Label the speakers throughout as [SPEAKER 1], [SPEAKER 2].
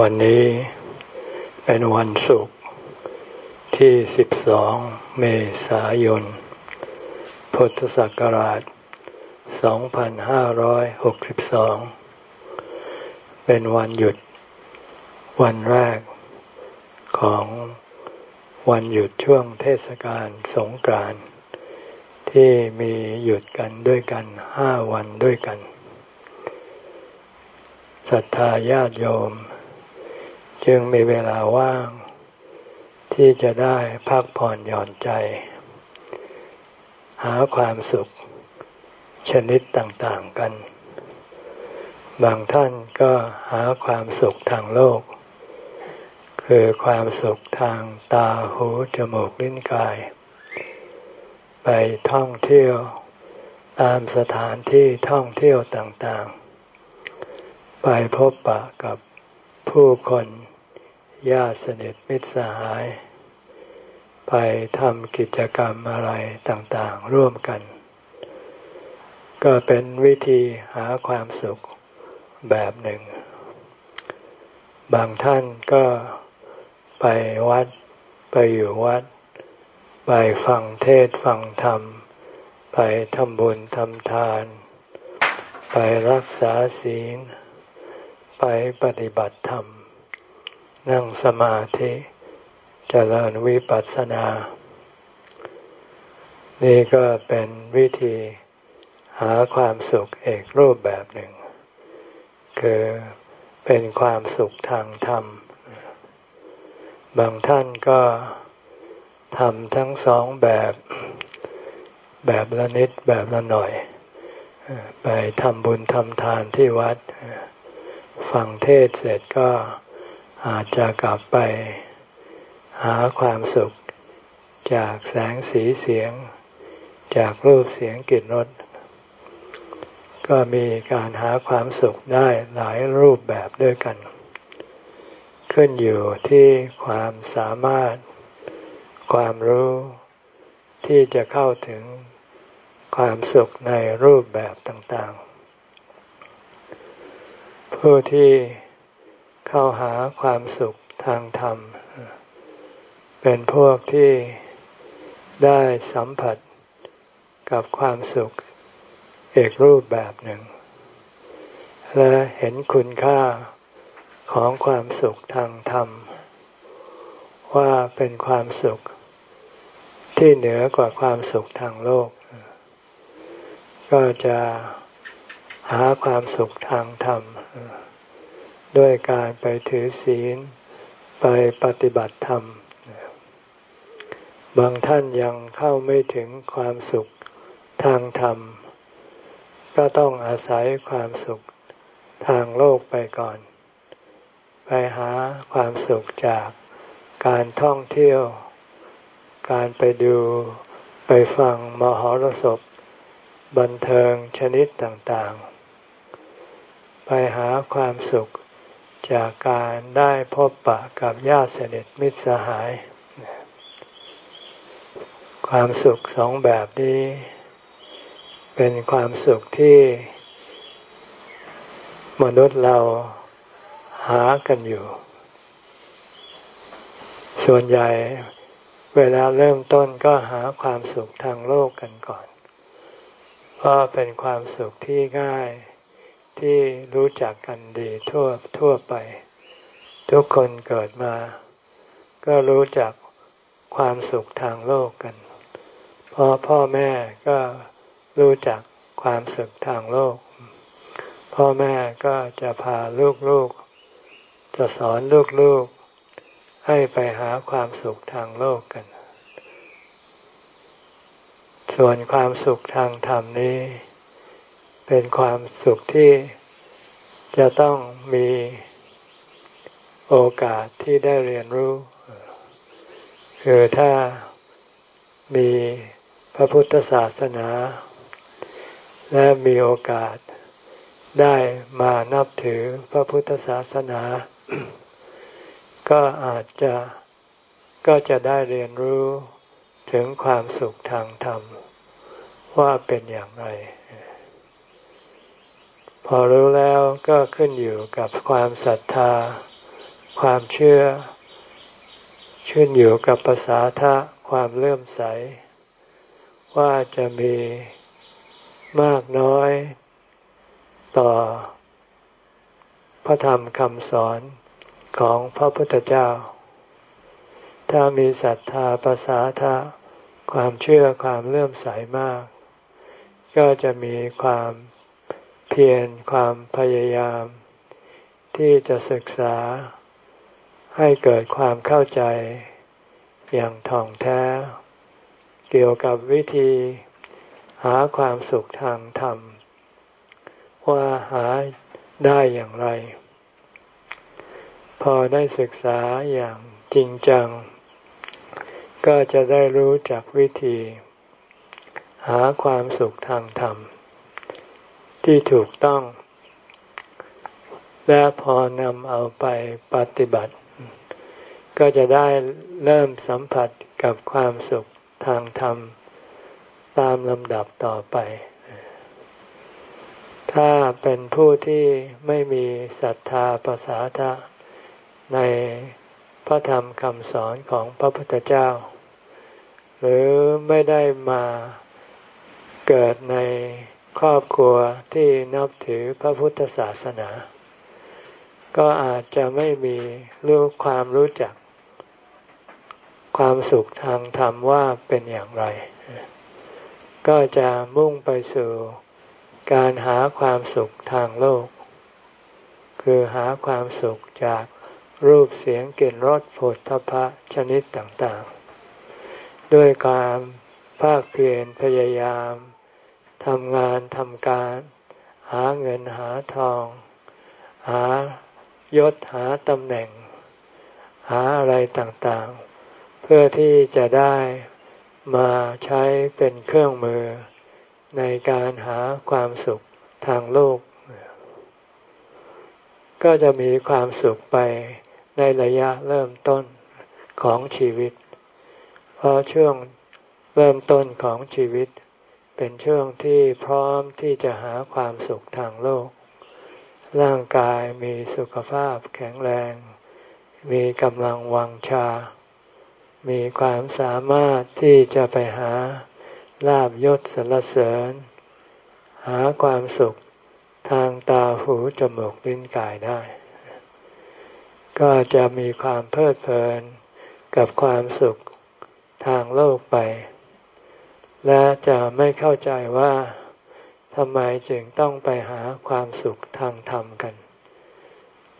[SPEAKER 1] วันนี้เป็นวันศุกร์ที่ 12 เมษายน พุทธศักราช 2562 เป็นวันหยุด วันแรกของวันหยุดช่วงเทศกาลสงกรานต์ที่มีหยุดกันด้วยกันห้าวันด้วยกันศรัทธาญาติโยม จึงมีเวลาว่าง ที่จะได้พักผ่อนหย่อนใจ หาความสุขชนิดต่างๆกัน บางท่านก็หาความสุขทางโลก คือความสุขทางตาหูจมูกลิ้นกาย ไปท่องเที่ยวตามสถานที่ท่องเที่ยวต่างๆ ไปพบปะกับผู้คน ญาติสนิทมิตรสหาย ไปทำกิจกรรมอะไรต่างๆ ร่วมกัน ก็เป็นวิธีหาความสุขแบบหนึ่ง บางท่านก็ไปวัด ไปอยู่วัด ไปฟังเทศฟังธรรม ไปทำบุญทำทาน ไปรักษาศีล ไปปฏิบัติธรรม นั่งสมาธิจเจริญวิปัสสนา นี่ก็เป็นวิธีหาความสุขเอกรูปแบบหนึ่ง คือเป็นความสุขทางธรรม บางท่านก็ทำทั้งสองแบบแบบละนิดแบบละหน่อย ไปทำบุญทำทานที่วัด ฟังเทศเสร็จก็ อาจจะกลับไปหาความสุข จากแสงสีเสียง จากรูปเสียงกลิ่นรสก็มีการหาความสุขได้หลายรูปแบบด้วยกัน ขึ้นอยู่ที่ความสามารถ ความรู้ที่จะเข้าถึงความสุขในรูปแบบต่างๆ ผู้ที่ เข้าหาความสุขทางธรรม เป็นพวกที่ได้สัมผัสกับความสุขอีกรูปแบบหนึ่ง และเห็นคุณค่าของความสุขทางธรรม ว่าเป็นความสุขที่เหนือกว่าความสุขทางโลก ก็จะหาความสุขทางธรรม ด้วยการไปถือศีลไปปฏิบัติธรรม บางท่านยังเข้าไม่ถึงความสุขทางธรรม ก็ต้องอาศัยความสุขทางโลกไปก่อน ไปหาความสุขจากการท่องเที่ยว การไปดูไปฟังมหรสพ บันเทิงชนิดต่างๆ ไปหาความสุข จากการได้พบปะกับญาติสนิทมิตรสหาย ความสุขสองแบบนี้ เป็นความสุขที่ มนุษย์เราหากันอยู่ ส่วนใหญ่เวลาเริ่มต้นก็หาความสุขทางโลกกันก่อน เพราะเป็นความสุขที่ง่าย ที่รู้จักกันดีทั่วทั่วไป ทุกคนเกิดมา ก็รู้จักความสุขทางโลกกันเพราะพ่อแม่ก็รู้จักความสุขทางโลก พ่อแม่ก็จะพาลูกๆ จะสอนลูกๆ ให้ไปหาความสุขทางโลกกัน ส่วนความสุขทางธรรมนี้ เป็นความสุขที่จะต้องมีโอกาสที่ได้เรียนรู้ คือถ้ามีพระพุทธศาสนา และมีโอกาสได้มานับถือพระพุทธศาสนา ก็อาจจะก็จะได้เรียนรู้ถึงความสุขทางธรรม ว่าเป็นอย่างไร
[SPEAKER 2] พอรู้แล้วก็ขึ้นอยู่กับความศรัทธา
[SPEAKER 1] ความเชื่อ ขึ้นอยู่กับภาษาทะความเลื่อมใส ว่าจะมีมากน้อยต่อ พระธรรมคำสอนของพระพุทธเจ้า ถ้ามีศรัทธาภาษาทะความเชื่อความเลื่อมใสมาก ก็จะมีความ เพียรความพยายาม ที่จะศึกษาให้เกิดความเข้าใจอย่างท่องแท้ เกี่ยวกับวิธี หาความสุขทางธรรม ว่าหาได้อย่างไร พอได้ศึกษาอย่างจริงจัง ก็จะได้รู้จักวิธี หาความสุขทางธรรม ที่ถูกต้อง และพอนำเอาไปปฏิบัติ ก็จะได้เริ่มสัมผัสกับความสุขทางธรรม ตามลำดับต่อไป ถ้าเป็นผู้ที่ไม่มีศรัทธาประสาทะในพระธรรมคำสอนของพระพุทธเจ้า หรือไม่ได้มาเกิดใน ครอบครัวที่นับถือพระพุทธศาสนา ก็อาจจะไม่มีรู้ความรู้จัก ความสุขทางธรรมว่าเป็นอย่างไร ก็จะมุ่งไปสู่การหาความสุขทางโลก คือหาความสุขจากรูปเสียงกลิ่นรสผลทพะชนิดต่างๆ ด้วยการภาคเพียรพยายาม ทำงานทำการ หาเงินหาทอง หายศหาตำแหน่ง หาอะไรต่างๆ เพื่อที่จะได้มาใช้เป็นเครื่องมือ ในการหาความสุขทางโลก ก็จะมีความสุขไปในระยะเริ่มต้นของชีวิต เพราะช่วงเริ่มต้นของชีวิต เป็นช่วงที่พร้อมที่จะหาความสุขทางโลก ร่างกายมีสุขภาพแข็งแรง มีกำลังวังชา มีความสามารถที่จะไปหาลาบยศสรรเสริญ หาความสุขทางตาหูจมูกลิ้นกายได้ ก็จะมีความเพลิดเพลินกับความสุขทางโลกไป และจะไม่เข้าใจว่าทำไมจึงต้องไปหาความสุขทางธรรมกัน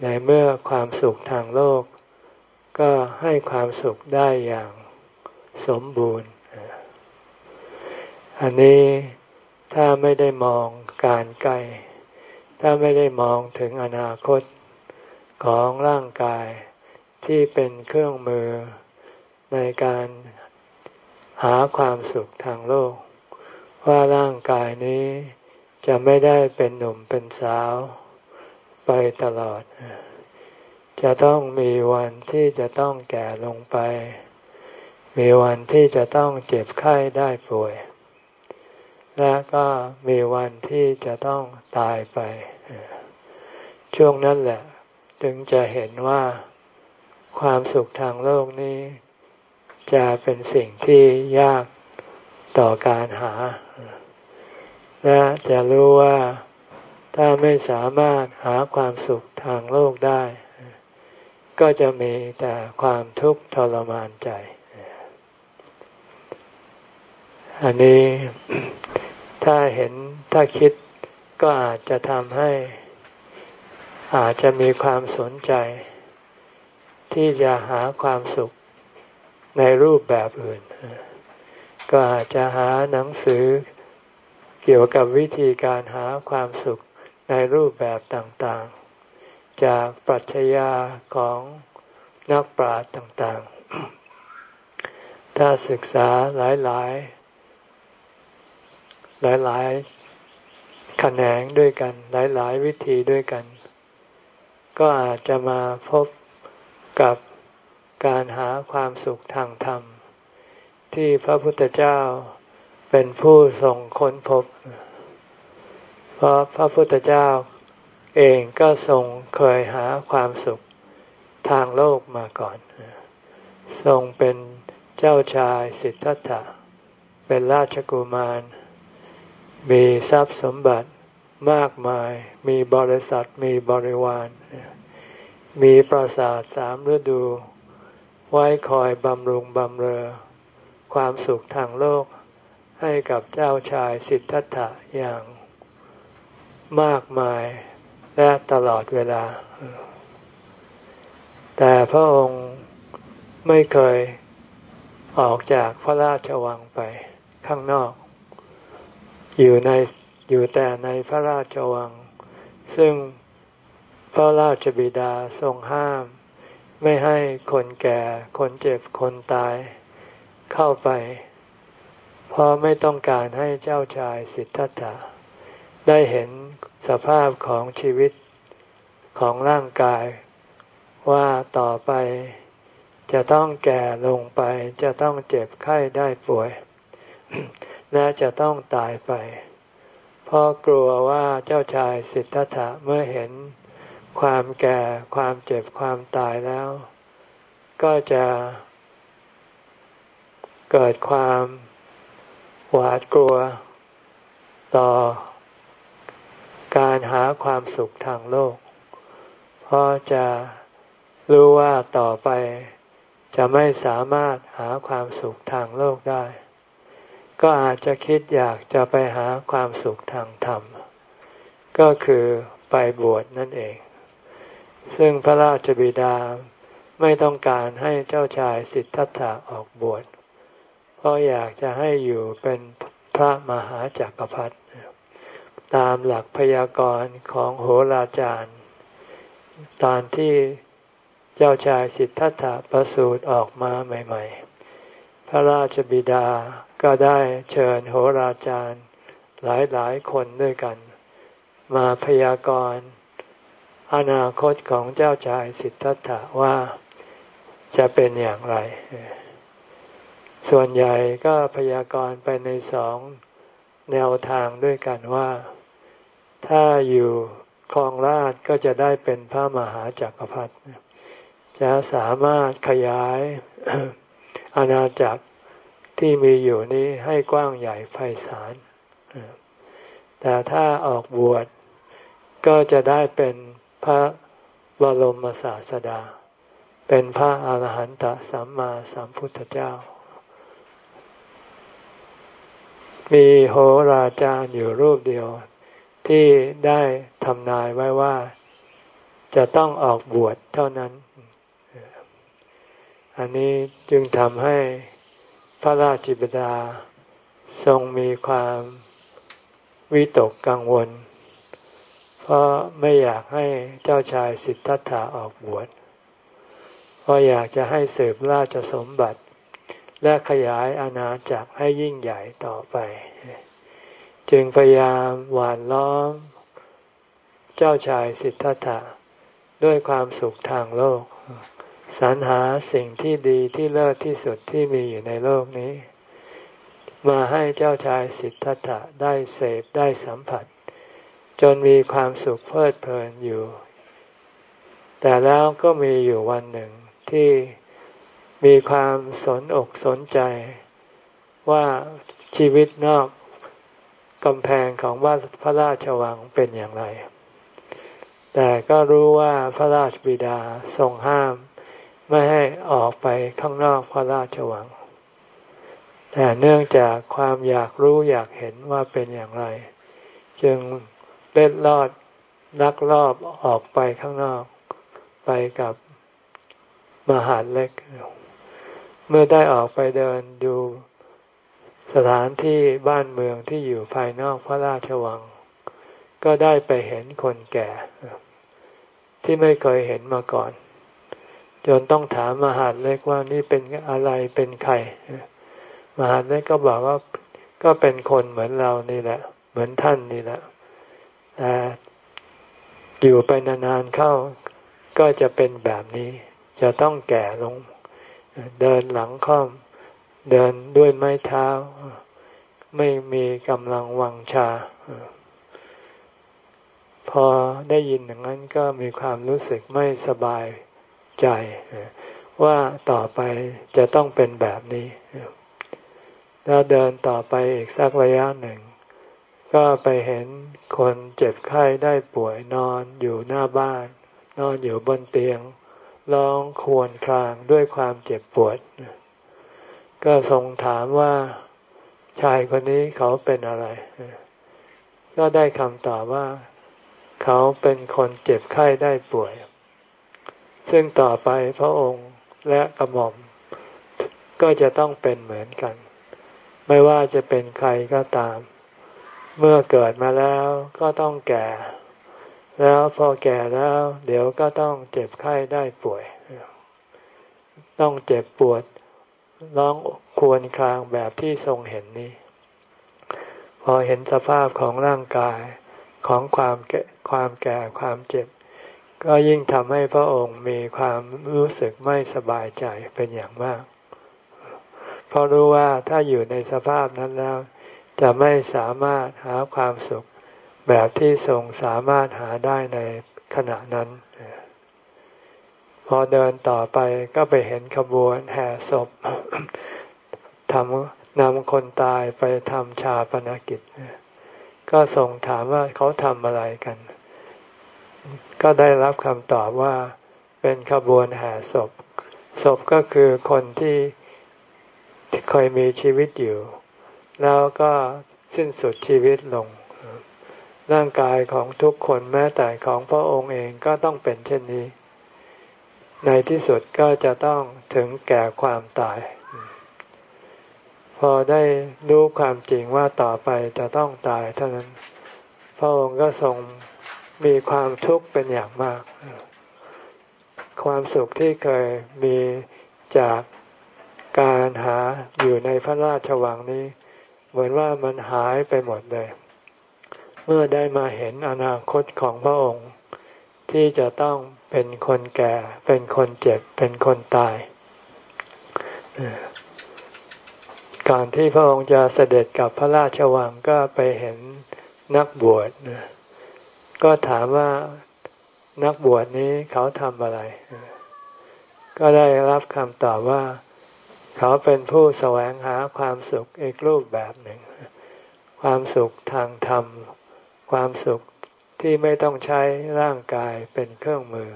[SPEAKER 1] ในเมื่อความสุขทางโลก ก็ให้ความสุขได้อย่างสมบูรณ์ อันนี้ถ้าไม่ได้มองการไกล ถ้าไม่ได้มองถึงอนาคตของร่างกายที่เป็นเครื่องมือในการ หาความสุขทางโลก ว่าร่างกายนี้จะไม่ได้เป็นหนุ่มเป็นสาว ไปตลอด จะต้องมีวันที่จะต้องแก่ลงไป มีวันที่จะต้องเจ็บไข้ได้ป่วย และก็มีวันที่จะต้องตายไป ช่วงนั้นแหละถึงจะเห็นว่าความสุขทางโลกนี้ จะเป็นสิ่งที่ยากต่อการหา และจะรู้ว่าถ้าไม่สามารถหาความสุขทางโลกได้ ก็จะมีแต่ความทุกข์ทรมานใจ อันนี้ถ้าเห็นถ้าคิดก็อาจจะทำให้อาจจะมีความสนใจ ที่จะหาความสุข ในรูปแบบอื่น ก็อาจจะหาหนังสือเกี่ยวกับวิธีการหาความสุขในรูปแบบต่างๆ จากปรัชญาของนักปราชญ์ต่างๆ ถ้าศึกษาหลายๆ หลายๆ แขนงด้วยกัน หลายๆ วิธีด้วยกัน ก็อาจจะมาพบกับ การหาความสุขทางธรรม ที่พระพุทธเจ้าเป็นผู้ทรงค้นพบ เพราะพระพุทธเจ้าเองก็ทรงเคยหาความสุขทางโลกมาก่อน ทรงเป็นเจ้าชายสิทธัตถะ เป็นราชกุมาร มีทรัพย์สมบัติมากมาย มีบริษัท มีบริวาร มีปราสาทสามฤดู ไว้คอยบำรุงบำเรอ ความสุขทางโลกให้กับเจ้าชายสิทธัตถะอย่างมากมายและตลอดเวลา แต่พระองค์ไม่เคยออกจากพระราชวังไปข้างนอก อยู่ในอยู่แต่ในพระราชวัง ซึ่งพระราชบิดาทรงห้าม ไม่ให้คนแก่ คนเจ็บ คนตายเข้าไป เพราะไม่ต้องการให้เจ้าชายสิทธัตถะได้เห็นสภาพของชีวิตของร่างกาย ว่าต่อไป จะต้องแก่ลงไป จะต้องเจ็บไข้ได้ป่วย และจะต้องตายไป เพราะกลัวว่าเจ้าชายสิทธัตถะเมื่อเห็น ความแก่ความเจ็บความตายแล้ว ก็จะเกิดความหวาดกลัวต่อการหาความสุขทางโลก เพราะจะรู้ว่าต่อไปจะไม่สามารถหาความสุขทางโลกได้ ก็อาจจะคิดอยากจะไปหาความสุขทางธรรม ก็คือไปบวชนั่นเอง ซึ่งพระราชบิดาไม่ต้องการให้เจ้าชายสิทธัตถะออกบวช เพราะอยากจะให้อยู่เป็นพระมหาจักรพรรดิตามหลักพยากรณ์ของโหราจารย์ ตอนที่เจ้าชายสิทธัตถะประสูติออกมาใหม่ ๆ พระราชบิดาก็ได้เชิญโหราจารย์หลายๆคนด้วยกัน มาพยากรณ์ อนาคตของเจ้าชายสิทธัตถะว่าจะเป็นอย่างไร ส่วนใหญ่ก็พยากรณ์ไปในสองแนวทางด้วยกันว่า ถ้าอยู่คลองราชก็จะได้เป็นพระมหาจักรพรรดิจะสามารถขยายอาณาจักรที่มีอยู่นี้ให้กว้างใหญ่ไพศาลแต่ถ้าออกบวชก็จะได้เป็น พระบรมศาสดา เป็นพระอาหารหันตสัมมาสัมพุทธเจ้า มีโหราจารย์อยู่รูปเดียว ที่ได้ทำนายไว้ว่า จะต้องออกบวชเท่านั้น อันนี้จึงทำให้พระราชบิดาทรงมีความวิตกกังวล เพราะไม่อยากให้เจ้าชายสิทธัตถะออกบวชเพราะอยากจะให้สืบราชสมบัติ และขยายอาณาจักรให้ยิ่งใหญ่ต่อไป จึงพยายามหวานล้อม เจ้าชายสิทธัตถะด้วยความสุขทางโลก สรรหาสิ่งที่ดีที่เลิศที่สุดที่มีอยู่ในโลกนี้ มาให้เจ้าชายสิทธัตถะได้เสพได้สัมผัส จนมีความสุขเพลิดเพลินอยู่ แต่แล้วก็มีอยู่วันหนึ่งที่มีความสนอกสนใจ ว่าชีวิตนอกกำแพงของว่าพระราชวังเป็นอย่างไร แต่ก็รู้ว่าพระราชบิดาทรงห้าม ไม่ให้ออกไปข้างนอกพระราชวัง แต่เนื่องจากความอยากรู้อยากเห็นว่าเป็นอย่างไร จึง เล็ดลอดนักรอบออกไปข้างนอก ไปกับมหาเล็ก เมื่อได้ออกไปเดินดูสถานที่บ้านเมืองที่อยู่ภายนอกพระราชวัง ก็ได้ไปเห็นคนแก่ ที่ไม่เคยเห็นมาก่อน จนต้องถามมหาดเล็กว่านี่เป็นอะไรเป็นใคร มหาดเล็กก็บอกว่าก็เป็นคนเหมือนเรานี่แหละ เหมือนท่านนี่แหละ แต่อยู่ไปนานๆเข้าก็จะเป็นแบบนี้ จะต้องแก่ลง เดินหลังค่อม เดินด้วยไม้เท้า ไม่มีกำลังวังชา พอได้ยินอย่างนั้นก็มีความรู้สึกไม่สบายใจ ว่าต่อไปจะต้องเป็นแบบนี้ แล้วเดินต่อไปอีกสักระยะหนึ่ง ก็ไปเห็นคนเจ็บไข้ได้ป่วยนอนอยู่หน้าบ้าน นอนอยู่บนเตียง ร้องครวญครางด้วยความเจ็บปวด ก็ทรงถามว่าชายคนนี้เขาเป็นอะไร ก็ได้คำตอบว่า เขาเป็นคนเจ็บไข้ได้ป่วย ซึ่งต่อไปพระองค์และกระหม่อม ก็จะต้องเป็นเหมือนกัน ไม่ว่าจะเป็นใครก็ตาม เมื่อเกิดมาแล้วก็ต้องแก่ แล้วพอแก่แล้ว เดี๋ยวก็ต้องเจ็บไข้ได้ป่วย ต้องเจ็บปวดร้องควรครางแบบที่ทรงเห็นนี้ พอเห็นสภาพของร่างกายของความแก่ความแก่ความเจ็บ ก็ยิ่งทำให้พระองค์มีความรู้สึกไม่สบายใจเป็นอย่างมาก เพราะรู้ว่าถ้าอยู่ในสภาพนั้นแล้ว จะไม่สามารถหาความสุขแบบที่ทรงสามารถหาได้ในขณะนั้น พอเดินต่อไปก็ไปเห็นขบวนแห่ศพทำนำคนตายไปทำชาปนกิจ ก็ส่งถามว่าเขาทำอะไรกัน ก็ได้รับคำตอบว่าเป็นขบวนแห่ศพ ศพก็คือคนที่เคยมีชีวิตอยู่ แล้วก็สิ้นสุดชีวิตลง ร่างกายของทุกคนแม้แต่ของพระองค์เองก็ต้องเป็นเช่นนี้ ในที่สุดก็จะต้องถึงแก่ความตาย พอได้รู้ความจริงว่าต่อไปจะต้องตายเท่านั้น พระองค์ก็ทรงมีความทุกข์เป็นอย่างมาก ความสุขที่เคยมีจากการหาอยู่ในพระราชวังนี้ เหมือนว่ามันหายไปหมดเลย เมื่อได้มาเห็นอนาคตของพระองค์ ที่จะต้องเป็นคนแก่ เป็นคนเจ็บ เป็นคนตายก่อนที่พระองค์จะเสด็จกับพระราชวังก็ไปเห็นนักบวชก็ถามว่านักบวชนี้เขาทำอะไร ก็ได้รับคำตอบว่า เขาเป็นผู้แสวงหาความสุขอีกรูปแบบหนึ่ง ความสุขทางธรรม ความสุขที่ไม่ต้องใช้ร่างกายเป็นเครื่องมือ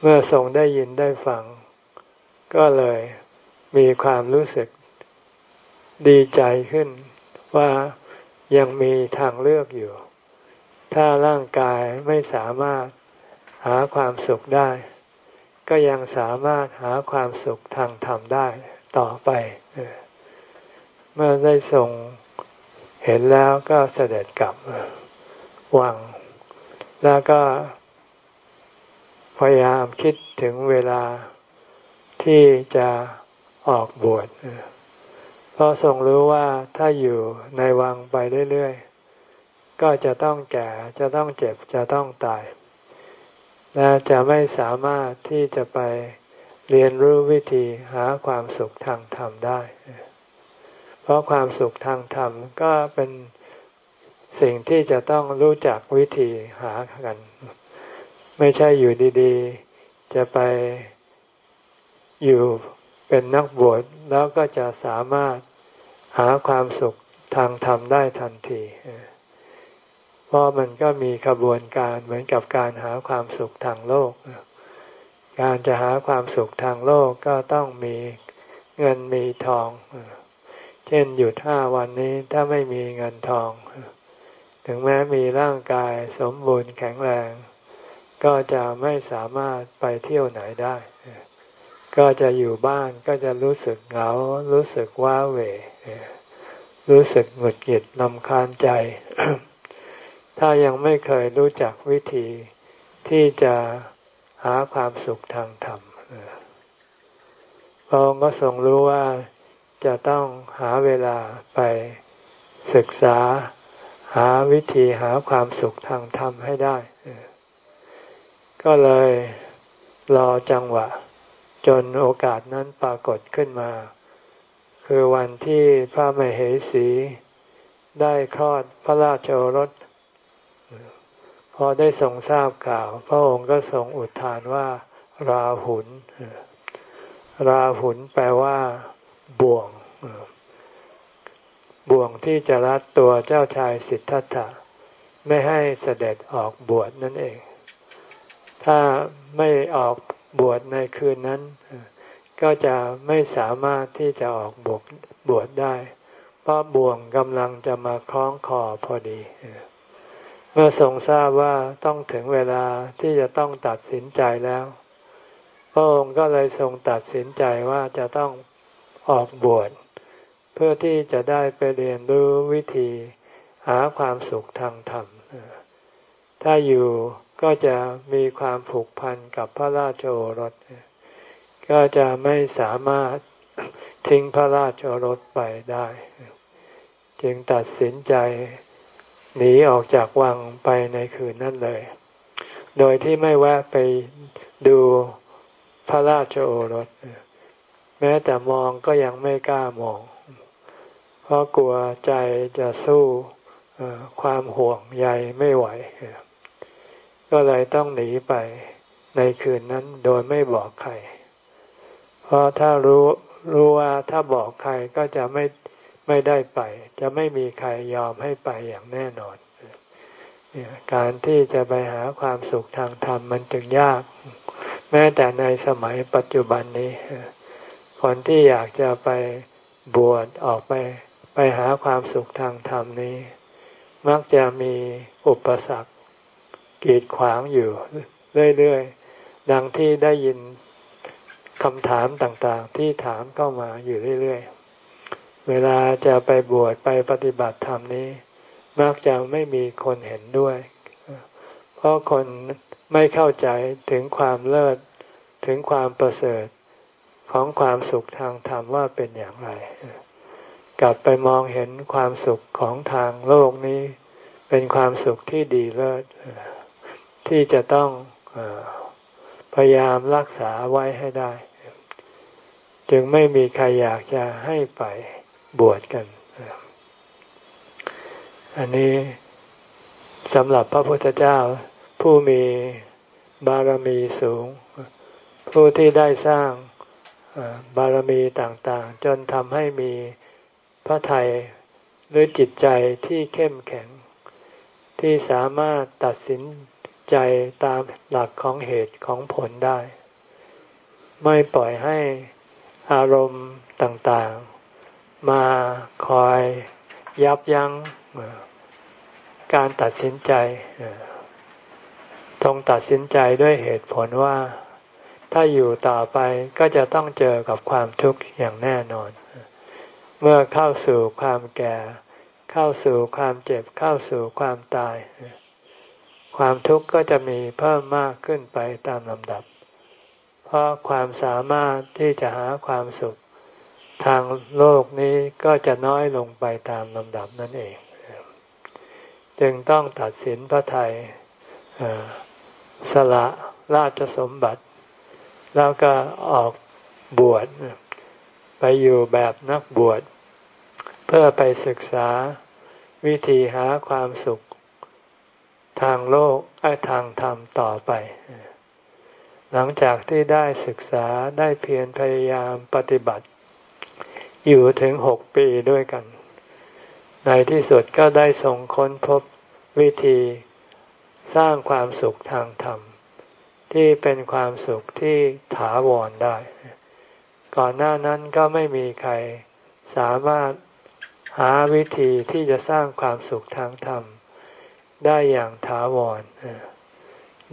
[SPEAKER 1] เมื่อทรงได้ยินได้ฟัง ก็เลยมีความรู้สึกดีใจขึ้นว่ายังมีทางเลือกอยู่ ถ้าร่างกายไม่สามารถหาความสุขได้ ก็ยังสามารถหาความสุขทางธรรมได้ต่อไป เมื่อได้ทรงเห็นแล้วก็เสด็จกลับวัง แล้วก็พยายามคิดถึงเวลาที่จะออกบวชเพราะทรงรู้ว่าถ้าอยู่ในวังไปเรื่อยๆ ก็จะต้องแก่จะต้องเจ็บจะต้องตาย และจะไม่สามารถที่จะไปเรียนรู้วิธีหาความสุขทางธรรมได้ เพราะความสุขทางธรรมก็เป็นสิ่งที่จะต้องรู้จักวิธีหากัน ไม่ใช่อยู่ดีๆ จะไปอยู่เป็นนักบวชแล้วก็จะสามารถหาความสุขทางธรรมได้ทันทีเพราะมันก็มีขบวนการเหมือนกับการหาความสุขทางโลก การจะหาความสุขทางโลกก็ต้องมีเงินมีทอง เช่นหยุดห้าวันนี้ถ้าไม่มีเงินทอง ถึงแม้มีร่างกายสมบูรณ์แข็งแรง ก็จะไม่สามารถไปเที่ยวไหนได้ ก็จะอยู่บ้านก็จะรู้สึกเหงา รู้สึกว้าเหวรู้สึกหงุดหงิดลำคาญใจ ถ้ายังไม่เคยรู้จักวิธีที่จะหาความสุขทางธรรมพระองค์ก็ทรงรู้ว่าจะต้องหาเวลาไปศึกษาหาวิธีหาความสุขทางธรรมให้ได้ ก็เลยรอจังหวะ จนโอกาสนั้นปรากฏขึ้นมา คือวันที่พระมเหสีได้คลอดพระราชโอรส พอได้ทรงทราบข่าว พระองค์ก็ทรงอุทานว่า ราหุนราหุนแปลว่า บ่วง บ่วงที่จะรัดตัวเจ้าชายสิทธัตถะ ไม่ให้เสด็จออกบวชนั่นเอง ถ้าไม่ออกบวชในคืนนั้น ก็จะไม่สามารถที่จะออกบวชบวชได้ เพราะบ่วงกำลังจะมาคล้องคอพอดีเเมื่อทรงทราบว่าต้องถึงเวลาที่จะต้องตัดสินใจแล้ว พระองค์ก็เลยทรงตัดสินใจว่าจะต้องออกบวชเพื่อที่จะได้ไปเรียนรู้วิธีหาความสุขทางธรรม ถ้าอยู่ก็จะมีความผูกพันกับพระราชโอรส ก็จะไม่สามารถทิ้งพระราชโอรสไปได้ จึงตัดสินใจ หนีออกจากวังไปในคืนนั้นเลย โดยที่ไม่แวะไปดูพระราชโอรส แม้แต่มองก็ยังไม่กล้ามอง เพราะกลัวใจจะสู้ความห่วงใยไม่ไหว ก็เลยต้องหนีไปในคืนนั้นโดยไม่บอกใคร เพราะถ้ารู้รู้ว่าถ้าบอกใครก็จะไม่ ไม่ได้ไป จะไม่มีใครยอมให้ไปอย่างแน่นอนการที่จะไปหาความสุขทางธรรมมันจึงยาก แม้แต่ในสมัยปัจจุบันนี้ คนที่อยากจะไปบวชออกไป ไปหาความสุขทางธรรมนี้ มักจะมีอุปสรรคกีดขวางอยู่เรื่อยๆ ดังที่ได้ยินคำถามต่างๆ ที่ถามเข้ามาอยู่เรื่อยๆ เวลาจะไปบวชไปปฏิบัติธรรมนี้ มักจะไม่มีคนเห็นด้วย เพราะคนไม่เข้าใจถึงความเลิศถึงความประเสริฐของความสุขทางธรรมว่าเป็นอย่างไร กลับไปมองเห็นความสุขของทางโลกนี้ เป็นความสุขที่ดีเลิศที่จะต้องพยายามรักษาไว้ให้ได้ จึงไม่มีใครอยากจะให้ไป บวชกัน อันนี้สำหรับพระพุทธเจ้าผู้มีบารมีสูง ผู้ที่ได้สร้างบารมีต่างๆ จนทำให้มีพระไทยหรือจิตใจที่เข้มแข็ง ที่สามารถตัดสินใจตามหลักของเหตุของผลได้ ไม่ปล่อยให้อารมณ์ต่างๆ มาคอยยับยั้งการตัดสินใจต้องตัดสินใจด้วยเหตุผลว่า ถ้าอยู่ต่อไปก็จะต้องเจอกับความทุกข์อย่างแน่นอน เมื่อเข้าสู่ความแก่ เข้าสู่ความเจ็บเข้าสู่ความตาย ความทุกข์ก็จะมีเพิ่มมากขึ้นไปตามลำดับ เพราะความสามารถที่จะหาความสุข ทางโลกนี้ก็จะน้อยลงไปตามลำดับนั่นเอง จึงต้องตัดสินพระไทยสละราชสมบัติ แล้วก็ออกบวชไปอยู่แบบนักบวช เพื่อไปศึกษาวิธีหาความสุขทางโลกไอ้ทางธรรมต่อไป หลังจากที่ได้ศึกษาได้เพียรพยายามปฏิบัติ อยู่ถึงหกปีด้วยกัน ในที่สุดก็ได้ส่งค้นพบวิธีสร้างความสุขทางธรรม ที่เป็นความสุขที่ถาวรได้ ก่อนหน้านั้นก็ไม่มีใครสามารถหาวิธีที่จะสร้างความสุขทางธรรม ได้อย่างถาวร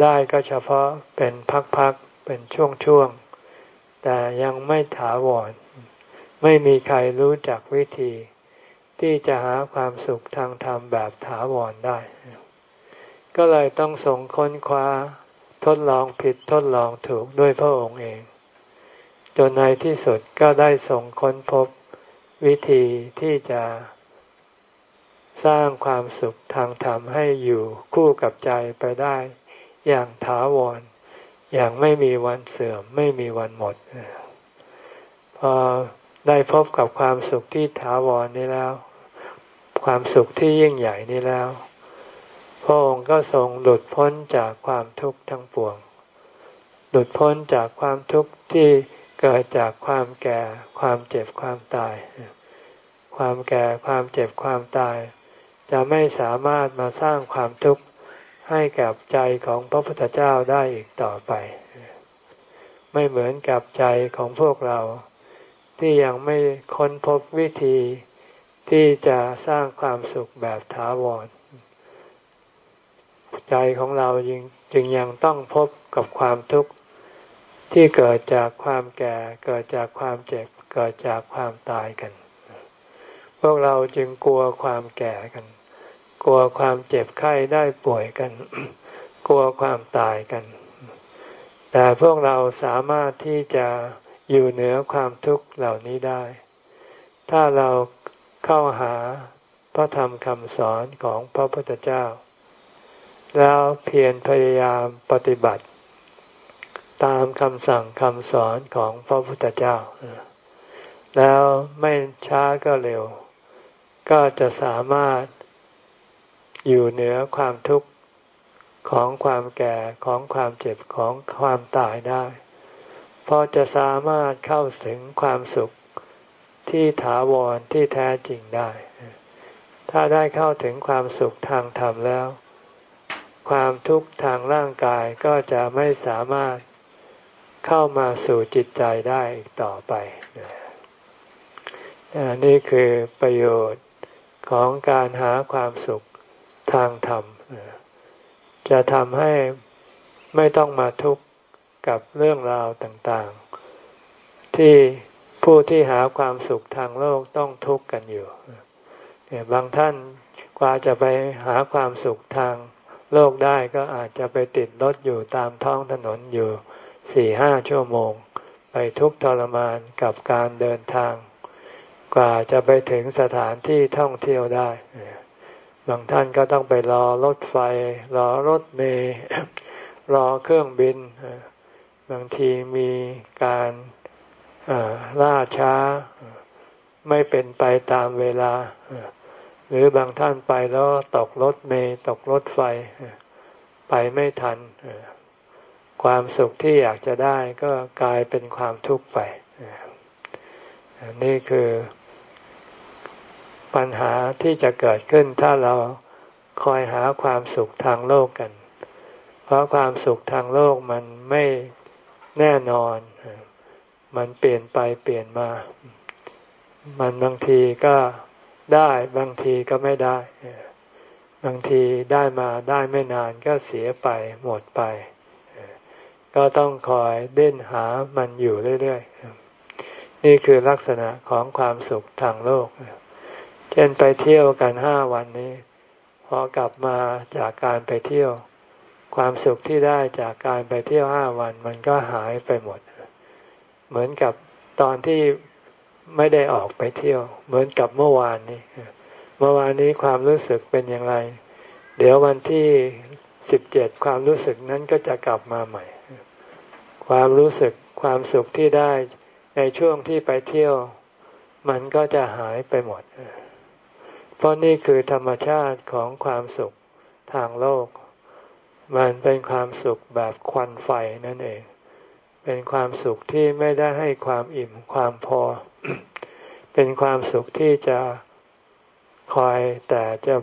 [SPEAKER 1] ได้ก็เฉพาะเป็นพักๆเป็นช่วงๆ แต่ยังไม่ถาวร ไม่มีใครรู้จักวิธี ที่จะหาความสุขทางธรรมแบบถาวรได้ ก็เลยต้องส่งค้นคว้า ทดลองผิดทดลองถูกด้วยพระองค์เอง จนในที่สุดก็ได้ส่งค้นพบวิธีที่จะสร้างความสุขทางธรรมให้อยู่คู่กับใจไปได้ อย่างถาวร อย่างไม่มีวันเสื่อมไม่มีวันหมด พอ ได้พบกับความสุขที่ถาวรนี้แล้ว ความสุขที่ยิ่งใหญ่นี้แล้ว พระองค์ก็ทรงหลุดพ้นจากความทุกข์ทั้งปวง หลุดพ้นจากความทุกข์ที่เกิดจากความแก่ ความเจ็บความตาย ความแก่ ความเจ็บความตาย จะไม่สามารถมาสร้างความทุกข์ให้กับใจของพระพุทธเจ้าได้อีกต่อไป ไม่เหมือนกับใจของพวกเรา ที่ยังไม่ค้นพบวิธีที่จะสร้างความสุขแบบถาวร ใจของเราจึงจึงยังต้องพบกับความทุกข์ที่เกิดจากความแก่ เกิดจากความเจ็บ เกิดจากความตายกัน พวกเราจึงกลัวความแก่กัน กลัวความเจ็บไข้ได้ป่วยกัน กลัวความตายกัน แต่พวกเราสามารถที่จะ อยู่เหนือความทุกข์เหล่านี้ได้ ถ้าเราเข้าหาพระธรรมคำสอนของพระพุทธเจ้า แล้วเพียรพยายามปฏิบัติ ตามคำสั่งคำสอนของพระพุทธเจ้า แล้วไม่ช้าก็เร็ว ก็จะสามารถอยู่เหนือความทุกข์ของความแก่ของความเจ็บของความตายได้ พอจะสามารถเข้าถึงความสุขที่ถาวรที่แท้จริงได้ ถ้าได้เข้าถึงความสุขทางธรรมแล้ว ความทุกข์ทางร่างกายก็จะไม่สามารถเข้ามาสู่จิตใจได้อีกต่อไป นี่คือประโยชน์ของการหาความสุขทางธรรม จะทำให้ไม่ต้องมาทุกข์ กับเรื่องราวต่างๆ ที่ผู้ที่หาความสุขทางโลกต้องทุกข์กันอยู่บางท่านกว่าจะไปหาความสุขทางโลกได้ก็อาจจะไปติดรถอยู่ตามท้องถนนอยู่สี่ห้าชั่วโมง ไปทุกทรมานกับการเดินทาง กว่าจะไปถึงสถานที่ท่องเที่ยวได้ บางท่านก็ต้องไปรอรถไฟ รอรถเมล์รอเครื่องบิน บางทีมีการล่าช้าไม่เป็นไปตามเวลา หรือบางท่านไปแล้วตกรถเมย์ตกรถไฟ ไปไม่ทัน ความสุขที่อยากจะได้ก็กลายเป็นความทุกข์ไป นี่คือปัญหาที่จะเกิดขึ้นถ้าเราคอยหาความสุขทางโลกกัน เพราะความสุขทางโลกมันไม่ แน่นอน มันเปลี่ยนไปเปลี่ยนมา มันบางทีก็ได้บางทีก็ไม่ได้ บางทีได้มาได้ไม่นานก็เสียไปหมดไป ก็ต้องคอยเด่นหามันอยู่เรื่อยๆ นี่คือลักษณะของความสุขทางโลก เช่นไปเที่ยวกันห้าวันนี้ พอกลับมาจากการไปเที่ยว ความสุขที่ได้จากการไปเที่ยวห้าวันมันก็หายไปหมด เหมือนกับตอนที่ไม่ได้ออกไปเที่ยว เหมือนกับเมื่อวานนี้ เมื่อวานนี้ความรู้สึกเป็นอย่างไร เดี๋ยววันที่สิบเจ็ดความรู้สึกนั้นก็จะกลับมาใหม่ ความรู้สึกความสุขที่ได้ในช่วงที่ไปเที่ยว มันก็จะหายไปหมด เพราะนี่คือธรรมชาติของความสุขทางโลก มันเป็นความสุขแบบควันไฟนั่นเอง เป็นความสุขที่ไม่ได้ให้ความอิ่มความพอ เป็นความสุขที่จะคอยแต่จะ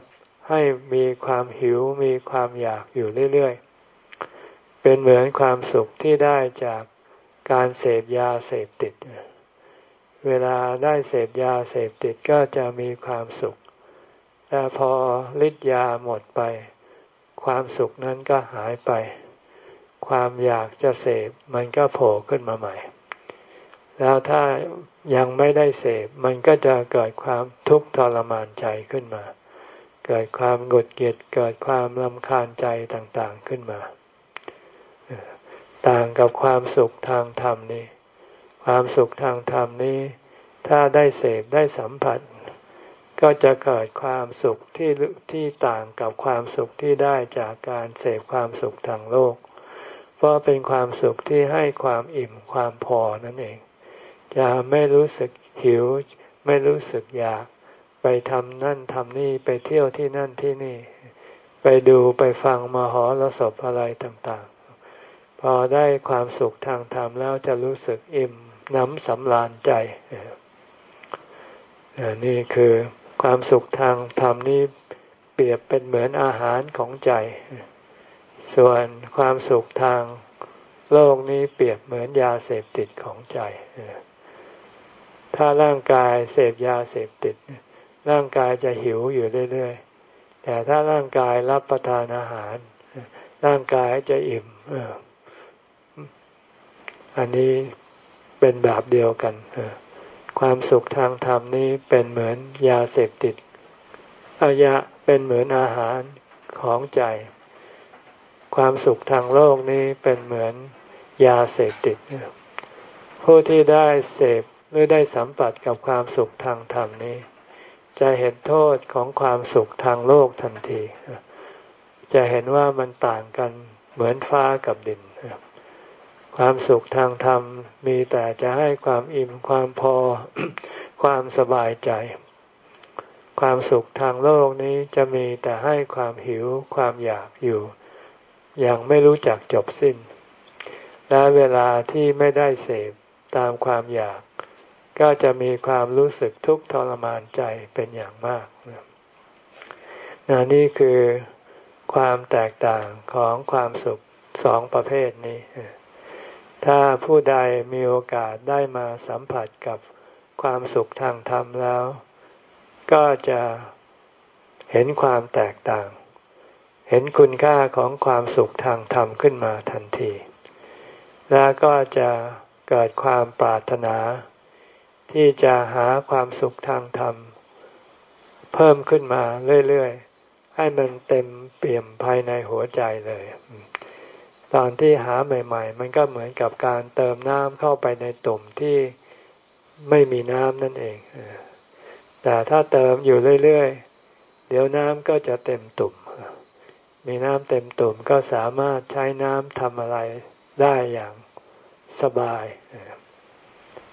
[SPEAKER 1] ให้มีความหิวมีความอยากอยู่เรื่อยๆ เป็นเหมือนความสุขที่ได้จากการเสพยาเสพติด เวลาได้เสพยาเสพติดก็จะมีความสุข แต่พอฤทธิ์ยาหมดไป ความสุขนั้นก็หายไป ความอยากจะเสพมันก็โผล่ขึ้นมาใหม่ แล้วถ้ายังไม่ได้เสพมันก็จะเกิดความทุกข์ทรมานใจขึ้นมา เกิดความหงุดหงิดเกิดความลำคาญใจต่างๆขึ้นมา ต่างกับความสุขทางธรรมนี้ ความสุขทางธรรมนี้ ถ้าได้เสพได้สัมผัส ก็จะเกิดความสุขที่ที่ต่างกับความสุขที่ได้จากการเสพความสุขทางโลก เพราะเป็นความสุขที่ให้ความอิ่มความพอนั่นเอง จะไม่รู้สึกหิว ไม่รู้สึกอยาก ไปทำนั่นทำนี่ไปเที่ยวที่นั่นที่นี่ ไปดูไปฟังมหรสพอะไรต่างๆ พอได้ความสุขทางธรรมแล้วจะรู้สึกอิ่มน้ำสำราญใจนี่คือ ความสุขทางธรรมนี้เปรียบเป็นเหมือนอาหารของใจ ส่วนความสุขทางโลกนี้เปรียบเหมือนยาเสพติดของใจ ถ้าร่างกายเสพยาเสพติด ร่างกายจะหิวอยู่เรื่อยๆ แต่ถ้าร่างกายรับประทานอาหาร ร่างกายจะอิ่ม อันนี้เป็นแบบเดียวกัน ความสุขทางธรรมนี้เป็นเหมือนยาเสพติดอายะเป็นเหมือนอาหารของใจ ความสุขทางโลกนี้เป็นเหมือนยาเสพติด ผู้ที่ได้เสพหรือได้สัมผัสกับความสุขทางธรรมนี้ จะเห็นโทษของความสุขทางโลกทันที จะเห็นว่ามันต่างกันเหมือนฟ้ากับดิน ความสุขทางธรรมมีแต่จะให้ความอิ่มความพอความสบายใจ ความสุขทางโลกนี้จะมีแต่ให้ความหิวความอยากอยู่ อย่างไม่รู้จักจบสิ้น และเวลาที่ไม่ได้เสพตามความอยาก ก็จะมีความรู้สึกทุกข์ทรมานใจเป็นอย่างมากนนี่คือความแตกต่างของความสุขสองประเภทนี้ ถ้าผู้ใดมีโอกาสได้มาสัมผัสกับความสุขทางธรรมแล้ว ก็จะเห็นความแตกต่าง เห็นคุณค่าของความสุขทางธรรมขึ้นมาทันที และก็จะเกิดความปรารถนา ที่จะหาความสุขทางธรรม เพิ่มขึ้นมาเรื่อยๆ ให้มันเต็มเปี่ยมภายในหัวใจเลย ตอนที่หาใหม่ ๆ มันก็เหมือนกับการเติมน้ำเข้าไปในตุ่มที่ไม่มีน้ำนั่นเอง แต่ถ้าเติมอยู่เรื่อยๆ เดี๋ยวน้ำก็จะเต็มตุ่ม มีน้ำเต็มตุ่มก็สามารถใช้น้ำทำอะไรได้อย่างสบาย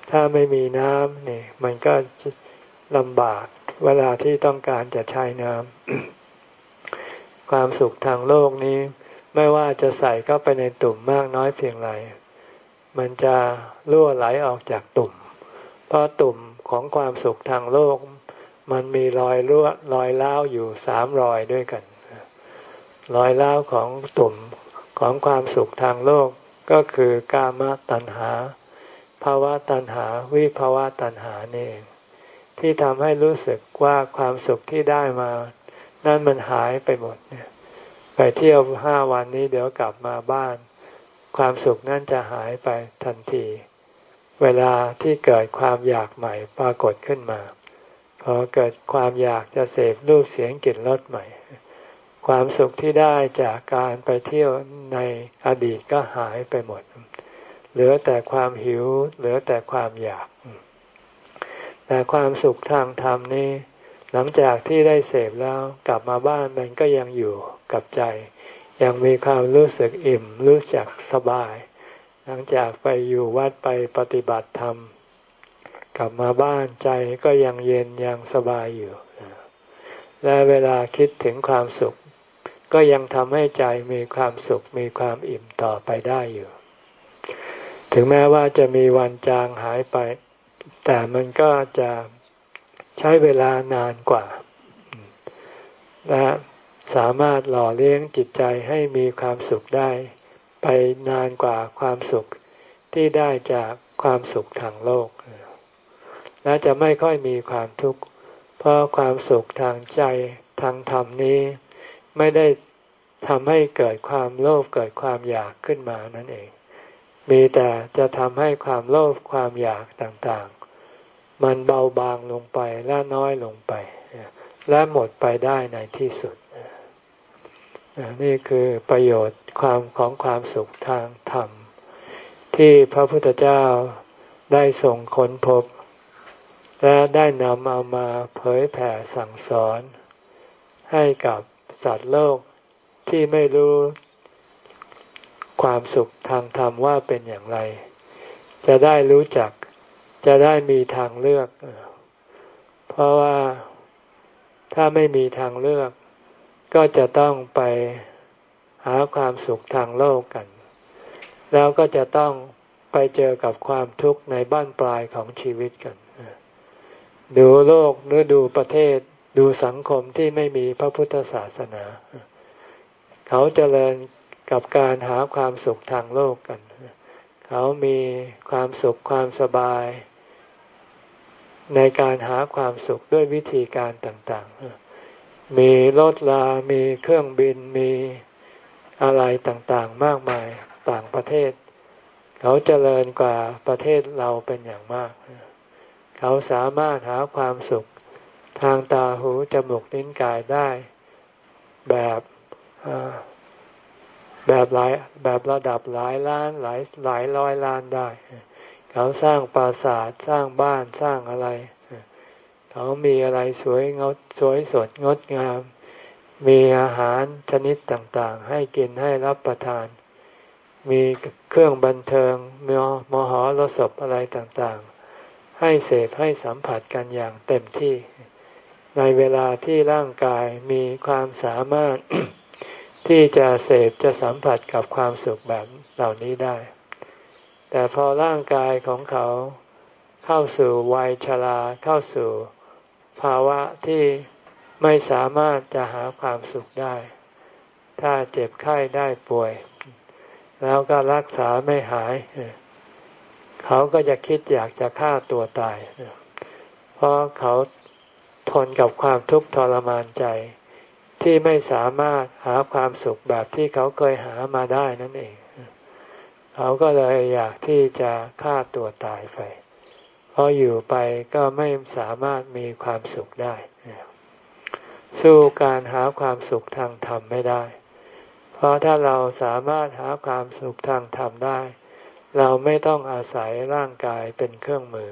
[SPEAKER 1] ถ้าไม่มีน้ำนี่ มันก็ลำบากเวลาที่ต้องการจะใช้น้ำ ความสุขทางโลกนี้ ไม่ว่าจะใส่เข้าไปในตุ่มมากน้อยเพียงไร มันจะรั่วไหลออกจากตุ่ม เพราะตุ่มของความสุขทางโลก มันมีรอยรั่วรอยเล้าอยู่สามรอยด้วยกัน รอยเล้าของตุ่มของความสุขทางโลกก็คือกามตัณหาภาวะตัณหาวิภาวะตัณหานี่เองที่ทำให้รู้สึกว่าความสุขที่ได้มา นั่นมันหายไปหมดเนี่ย ไปเที่ยวห้าวันนี้เดี๋ยวกลับมาบ้าน ความสุขนั่นจะหายไปทันที เวลาที่เกิดความอยากใหม่ปรากฏขึ้นมา พอเกิดความอยากจะเสพรูปเสียงกลิ่นรสใหม่ ความสุขที่ได้จากการไปเที่ยวในอดีตก็หายไปหมด เหลือแต่ความหิว เหลือแต่ความอยาก แต่ความสุขทางธรรมนี้ หลังจากที่ได้เสพแล้วกลับมาบ้านมันก็ยังอยู่กับใจ ยังมีความรู้สึกอิ่มรู้จักสบาย หลังจากไปอยู่วัดไปปฏิบัติธรรม กลับมาบ้านใจก็ยังเย็นยังสบายอยู่ และเวลาคิดถึงความสุข ก็ยังทำให้ใจมีความสุขมีความอิ่มต่อไปได้อยู่ ถึงแม้ว่าจะมีวันจางหายไป แต่มันก็จะ ใช้เวลานานกว่า และสามารถหล่อเลี้ยงจิตใจให้มีความสุขได้ ไปนานกว่าความสุขที่ได้จากความสุขทางโลก และจะไม่ค่อยมีความทุกข์ เพราะความสุขทางใจทางธรรมนี้ ไม่ได้ทำให้เกิดความโลภเกิดความอยากขึ้นมานั่นเอง มีแต่จะทำให้ความโลภความอยากต่างๆ มันเบาบางลงไปและน้อยลงไป และหมดไปได้ในที่สุด นี่คือประโยชน์ความของความสุขทางธรรม ที่พระพุทธเจ้าได้ส่งค้นพบ และได้นำเอามาเผยแผ่สั่งสอน ให้กับสัตว์โลกที่ไม่รู้ความสุขทางธรรมว่าเป็นอย่างไร จะได้รู้จัก จะได้มีทางเลือก เพราะว่าถ้าไม่มีทางเลือก ก็จะต้องไปหาความสุขทางโลกกัน แล้วก็จะต้องไปเจอกับความทุกข์ในบ้านปลายของชีวิตกันดูโลกหรือดูประเทศดูสังคมที่ไม่มีพระพุทธศาสนา เขาเจริญกับการหาความสุขทางโลกกัน เขามีความสุขความสบาย ในการหาความสุขด้วยวิธีการต่างๆ มีรถลา มีเครื่องบิน มีอะไรต่างๆ มากมายต่างประเทศ เขาเจริญกว่าประเทศเราเป็นอย่างมาก เขาสามารถหาความสุขทางตาหูจมูกลิ้นกายได้แบบแบบหลายแบบระดับหลายล้านหลายหลายร้อยล้านได้ เขาสร้างปราสาทสร้างบ้านสร้างอะไร เขามีอะไรสวยงดสวยสดงดงาม มีอาหารชนิดต่างๆ ให้กินให้รับประทาน มีเครื่องบันเทิงมีมหรสพอะไรต่างๆ ให้เสพให้สัมผัสกันอย่างเต็มที่ ในเวลาที่ร่างกายมีความสามารถที่จะเสพจะสัมผัสกับความสุขแบบเหล่านี้ได้ แต่พอร่างกายของเขาเข้าสู่วัยชราเข้าสู่ภาวะที่ไม่สามารถจะหาความสุขได้ ถ้าเจ็บไข้ได้ป่วย แล้วก็รักษาไม่หาย เขาก็จะคิดอยากจะฆ่าตัวตาย เพราะเขาทนกับความทุกข์ทรมานใจ ที่ไม่สามารถหาความสุขแบบที่เขาเคยหามาได้นั่นเอง เขาก็เลยอยากที่จะฆ่าตัวตายไป เพราะอยู่ไปก็ไม่สามารถมีความสุขได้ สู้การหาความสุขทางธรรมไม่ได้ เพราะถ้าเราสามารถหาความสุขทางธรรมได้ เราไม่ต้องอาศัยร่างกายเป็นเครื่องมือ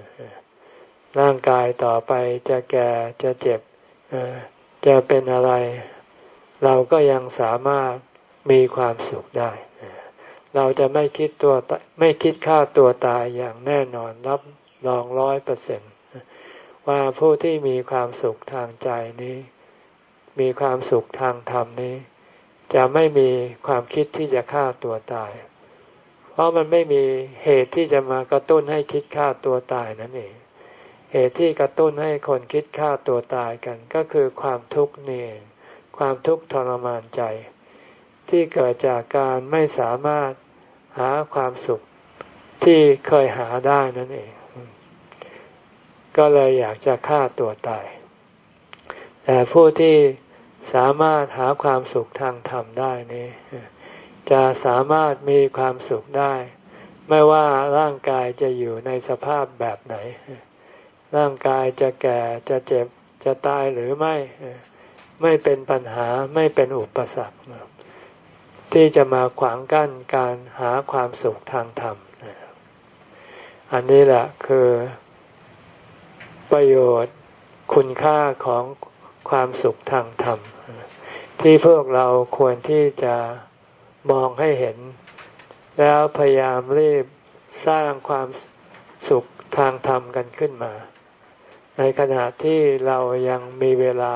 [SPEAKER 1] ร่างกายต่อไปจะแก่จะเจ็บจะเป็นอะไร เราก็ยังสามารถมีความสุขได้ เราจะไม่คิดตัวไม่คิดฆ่าตัวตายอย่างแน่นอนรับรองร้อยเปอร์เซ็นว่าผู้ที่มีความสุขทางใจนี้ มีความสุขทางธรรมนี้ จะไม่มีความคิดที่จะฆ่าตัวตาย เพราะมันไม่มีเหตุที่จะมากระตุ้นให้คิดฆ่าตัวตายนั่นเองเหตุที่กระตุ้นให้คนคิดฆ่าตัวตายกัน ก็คือความทุกข์นี่ความทุกข์ทรมานใจ ที่เกิดจากการไม่สามารถหาความสุขที่เคยหาได้นั่นเอง ก็เลยอยากจะฆ่าตัวตาย แต่ผู้ที่สามารถหาความสุขทางธรรมได้นี่จะสามารถมีความสุขได้ ไม่ว่าร่างกายจะอยู่ในสภาพแบบไหน ร่างกายจะแก่จะเจ็บจะตายหรือไม่ ไม่เป็นปัญหาไม่เป็นอุปสรรค ที่จะมาขวางกั้นการหาความสุขทางธรรม อันนี้แหละคือประโยชน์คุณค่าของความสุขทางธรรม ที่พวกเราควรที่จะมองให้เห็น แล้วพยายามรีบสร้างความสุขทางธรรมกันขึ้นมา ในขณะที่เรายังมีเวลา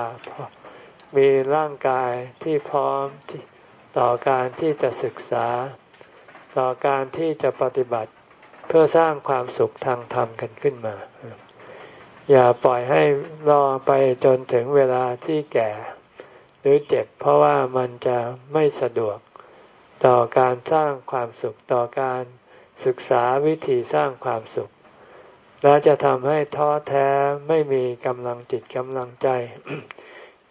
[SPEAKER 1] มีร่างกายที่พร้อม ต่อการที่จะศึกษา ต่อการที่จะปฏิบัติเพื่อสร้างความสุขทางธรรมกันขึ้นมา อย่าปล่อยให้รอไปจนถึงเวลาที่แก่ หรือเจ็บ เพราะว่ามันจะไม่สะดวก ต่อการสร้างความสุขต่อการศึกษาวิธีสร้างความสุข และจะทำให้ท้อแท้ไม่มีกำลังจิตกำลังใจ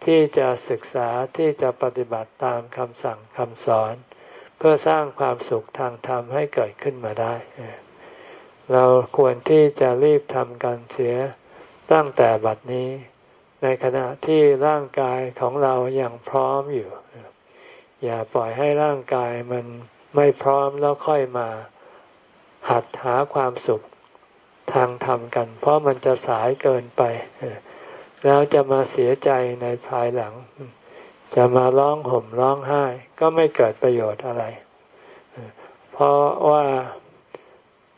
[SPEAKER 1] ที่จะศึกษาที่จะปฏิบัติตามคำสั่งคำสอน เพื่อสร้างความสุขทางธรรมให้เกิดขึ้นมาได้ เราควรที่จะรีบทำกันเสียตั้งแต่บัดนี้ ในขณะที่ร่างกายของเรายัางพร้อมอยู่ อย่าปล่อยให้ร่างกายมันไม่พร้อมแล้วค่อยมา หัดหาความสุขทางธรรมกัน เพราะมันจะสายเกินไป แล้วจะมาเสียใจในภายหลัง จะมาร้องห่มร้องไห้ ก็ไม่เกิดประโยชน์อะไร เพราะว่า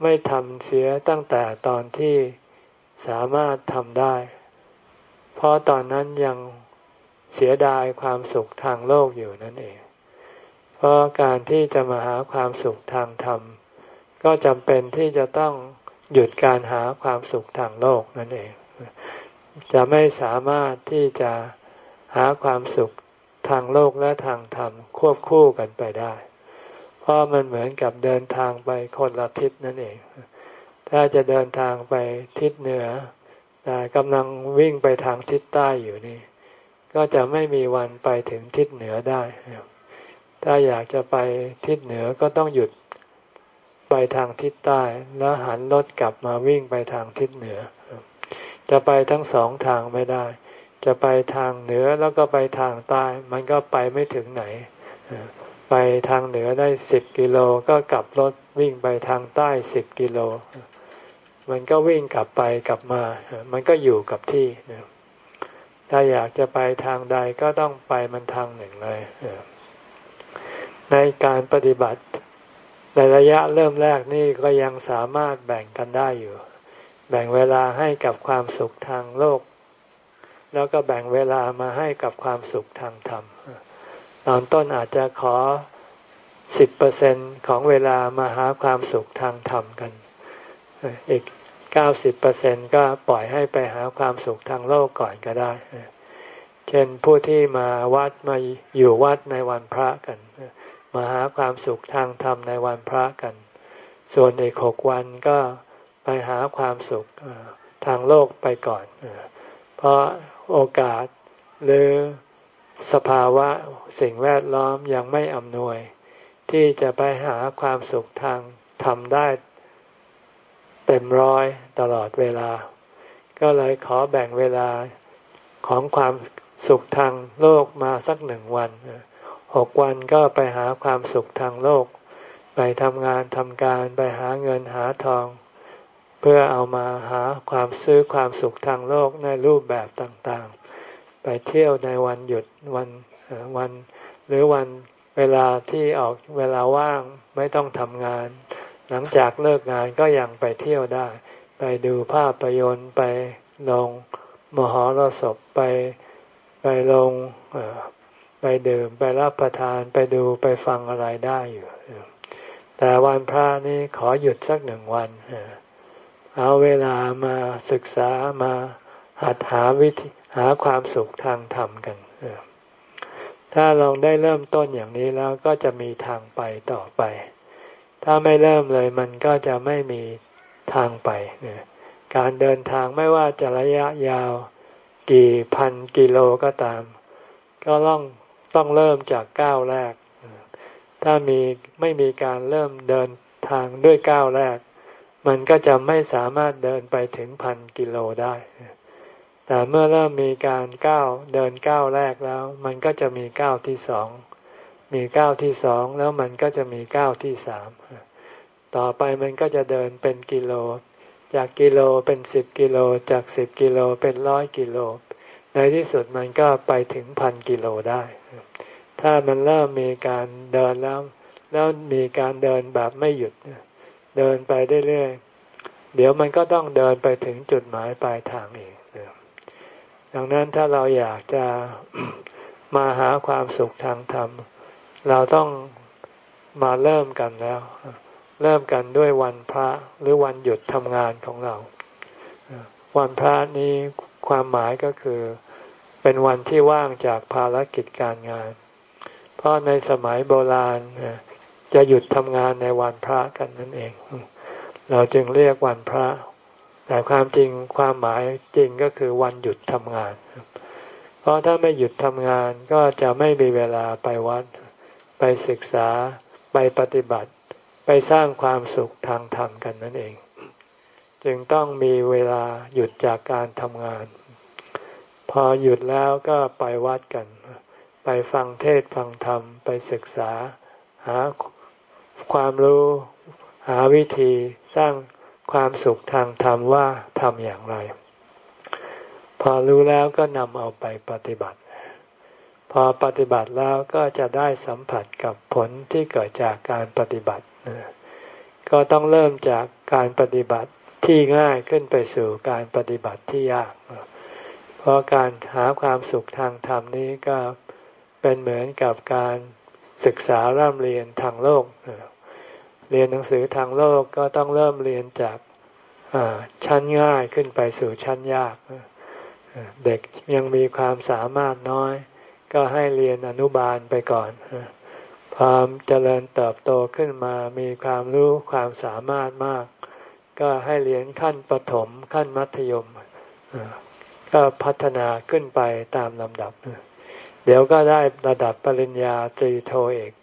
[SPEAKER 1] ไม่ทำเสียตั้งแต่ตอนที่สามารถทำได้ เพราะตอนนั้นยังเสียดายความสุขทางโลกอยู่นั่นเอง เพราะการที่จะมาหาความสุขทางธรรม ก็จำเป็นที่จะต้องหยุดการหาความสุขทางโลกนั่นเอง จะไม่สามารถที่จะหาความสุขทางโลกและทางธรรมควบคู่กันไปได้ เพราะมันเหมือนกับเดินทางไปคนละทิศนั่นเอง ถ้าจะเดินทางไปทิศเหนือ แต่กำลังวิ่งไปทางทิศใต้อยู่นี่ ก็จะไม่มีวันไปถึงทิศเหนือได้ ถ้าอยากจะไปทิศเหนือก็ต้องหยุดไปทางทิศใต้ แล้วหันรถกลับมาวิ่งไปทางทิศเหนือ จะไปทั้งสองทางไม่ได้ จะไปทางเหนือแล้วก็ไปทางใต้ มันก็ไปไม่ถึงไหน ไปทางเหนือได้สิบกิโลก็กลับรถวิ่งไปทางใต้สิบกิโล มันก็วิ่งกลับไปกลับมา มันก็อยู่กับที่ถ้าอยากจะไปทางใดก็ต้องไปมันทางหนึ่งเลย ในการปฏิบัติในระยะเริ่มแรกนี่ก็ยังสามารถแบ่งกันได้อยู่ แบ่งเวลาให้กับความสุขทางโลก แล้วก็แบ่งเวลามาให้กับความสุขทางธรรม ตอนต้นอาจจะขอสิบเปอร์เซ็นของเวลามาหาความสุขทางธรรมกัน อีกเก้าสิบเปอร์เซ็นก็ปล่อยให้ไปหาความสุขทางโลกก่อนก็ได้ เช่นผู้ที่มาวัดมาอยู่วัดในวันพระกัน มาหาความสุขทางธรรมในวันพระกัน ส่วนอีกหกวันก็ ไปหาความสุขทางโลกไปก่อน เพราะโอกาสหรือสภาวะสิ่งแวดล้อมยังไม่อำนวย ที่จะไปหาความสุขทางทำได้เต็มร้อยตลอดเวลา ก็เลยขอแบ่งเวลาของความสุขทางโลกมาสักหนึ่งวันหกวันก็ไปหาความสุขทางโลก ไปทำงานทำการไปหาเงินหาทอง เพื่อเอามาหาความซื้อความสุขทางโลกในรูปแบบต่างๆ ไปเที่ยวในวันหยุดวันวันหรือวันเวลาที่ออกเวลาว่างไม่ต้องทำงาน หลังจากเลิกงานก็ยังไปเที่ยวได้ ไปดูภาพยนตร์ไปลงมหรสพไปไปลงไปดื่มไปรับประทานไปดูไปฟังอะไรได้อยู่ แต่วันพระนี้ขอหยุดสักหนึ่งวัน เอาเวลามาศึกษามาหัดหาวิธีหาความสุขทางธรรมกัน ถ้าลองได้เริ่มต้นอย่างนี้แล้วก็จะมีทางไปต่อไป ถ้าไม่เริ่มเลยมันก็จะไม่มีทางไป การเดินทางไม่ว่าจะระยะยาวกี่พันกิโลก็ตาม ก็ต้องต้องเริ่มจากก้าวแรก ถ้ามีไม่มีการเริ่มเดินทางด้วยก้าวแรก มันก็จะไม่สามารถเดินไปถึงพันกิโลได้ แต่เมื่อเริ่มมีการก้าวเดินก้าวแรกแล้ว มันก็จะมีก้าวที่สอง มีก้าวที่สองแล้วมันก็จะมีก้าวที่สาม ต่อไปมันก็จะเดินเป็นกิโล จากกิโลเป็นสิบกิโล จากสิบกิโลเป็นร้อยกิโล ในที่สุดมันก็ไปถึงพันกิโลได้ ถ้ามันเริ่มมีการเดินแล้ว แล้วมีการเดินแบบไม่หยุดเดินไปเรื่อยเดี๋ยวมันก็ต้องเดินไปถึงจุดหมายปลายทางเองดังนั้นถ้าเราอยากจะมาหาความสุขทางธรรม เราต้องมาเริ่มกันแล้ว เริ่มกันด้วยวันพระหรือวันหยุดทำงานของเรา วันพระนี้ความหมายก็คือ เป็นวันที่ว่างจากภารกิจการงาน เพราะในสมัยโบราณ จะหยุดทำงานในวันพระกันนั่นเอง เราจึงเรียกวันพระ แต่ความจริงความหมายจริงก็คือวันหยุดทำงาน เพราะถ้าไม่หยุดทำงานก็จะไม่มีเวลาไปวัด ไปศึกษา ไปปฏิบัติ ไปสร้างความสุขทางธรรมกันนั่นเอง จึงต้องมีเวลาหยุดจากการทำงาน พอหยุดแล้วก็ไปวัดกัน ไปฟังเทศฟังธรรม ไปศึกษาหา ความรู้หาวิธีสร้างความสุขทางธรรมว่าทำอย่างไร พอรู้แล้วก็นำเอาไปปฏิบัติ พอปฏิบัติแล้วก็จะได้สัมผัสกับผลที่เกิดจากการปฏิบัติ ก็ต้องเริ่มจากการปฏิบัติที่ง่ายขึ้นไปสู่การปฏิบัติที่ยาก เพราะการหาความสุขทางธรรมนี้ก็เป็นเหมือนกับการศึกษาร่ำเรียนทางโลก เรียนหนังสือทางโลกก็ต้องเริ่มเรียนจากชั้นง่ายขึ้นไปสู่ชั้นยาก เด็กยังมีความสามารถน้อย ก็ให้เรียนอนุบาลไปก่อนพอเจริญเติบโตขึ้นมามีความรู้ความสามารถมาก ก็ให้เรียนขั้นประถมขั้นมัธยมก็พัฒนาขึ้นไปตามลำดับ เดี๋ยวก็ได้ระดับปริญญาตรีโทเอก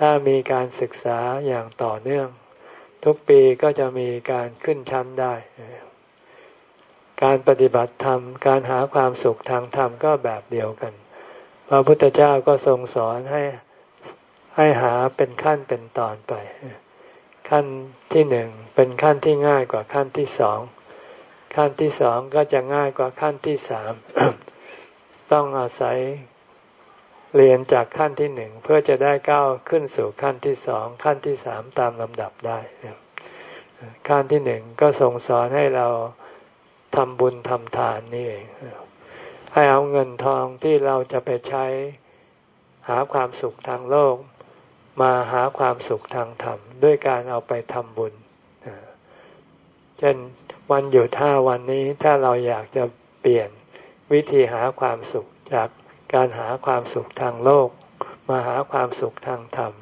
[SPEAKER 1] ถ้ามีการศึกษาอย่างต่อเนื่อง ทุกปีก็จะมีการขึ้นชั้นได้ การปฏิบัติธรรม การหาความสุขทางธรรมก็แบบเดียวกัน พระพุทธเจ้าก็ทรงสอนให้ให้หาเป็นขั้นเป็นตอนไป ขั้นที่หนึ่งเป็นขั้นที่ง่ายกว่าขั้นที่สอง ขั้นที่สองก็จะง่ายกว่าขั้นที่สาม ต้องอาศัย เรียนจากขั้นที่หนึ่งเพื่อจะได้ก้าวขึ้นสู่ขั้นที่สองขั้นที่สามตามลำดับได้ขั้นที่หนึ่งก็ส่งสอนให้เราทำบุญทำทานนี่เองให้เอาเงินทองที่เราจะไปใช้หาความสุขทางโลก มาหาความสุขทางธรรม ด้วยการเอาไปทำบุญเช่นวันหยุดห้าวันนี้ถ้าเราอยากจะเปลี่ยนวิธีหาความสุขจาก การหาความสุขทางโลก มาหาความสุขทางธรรม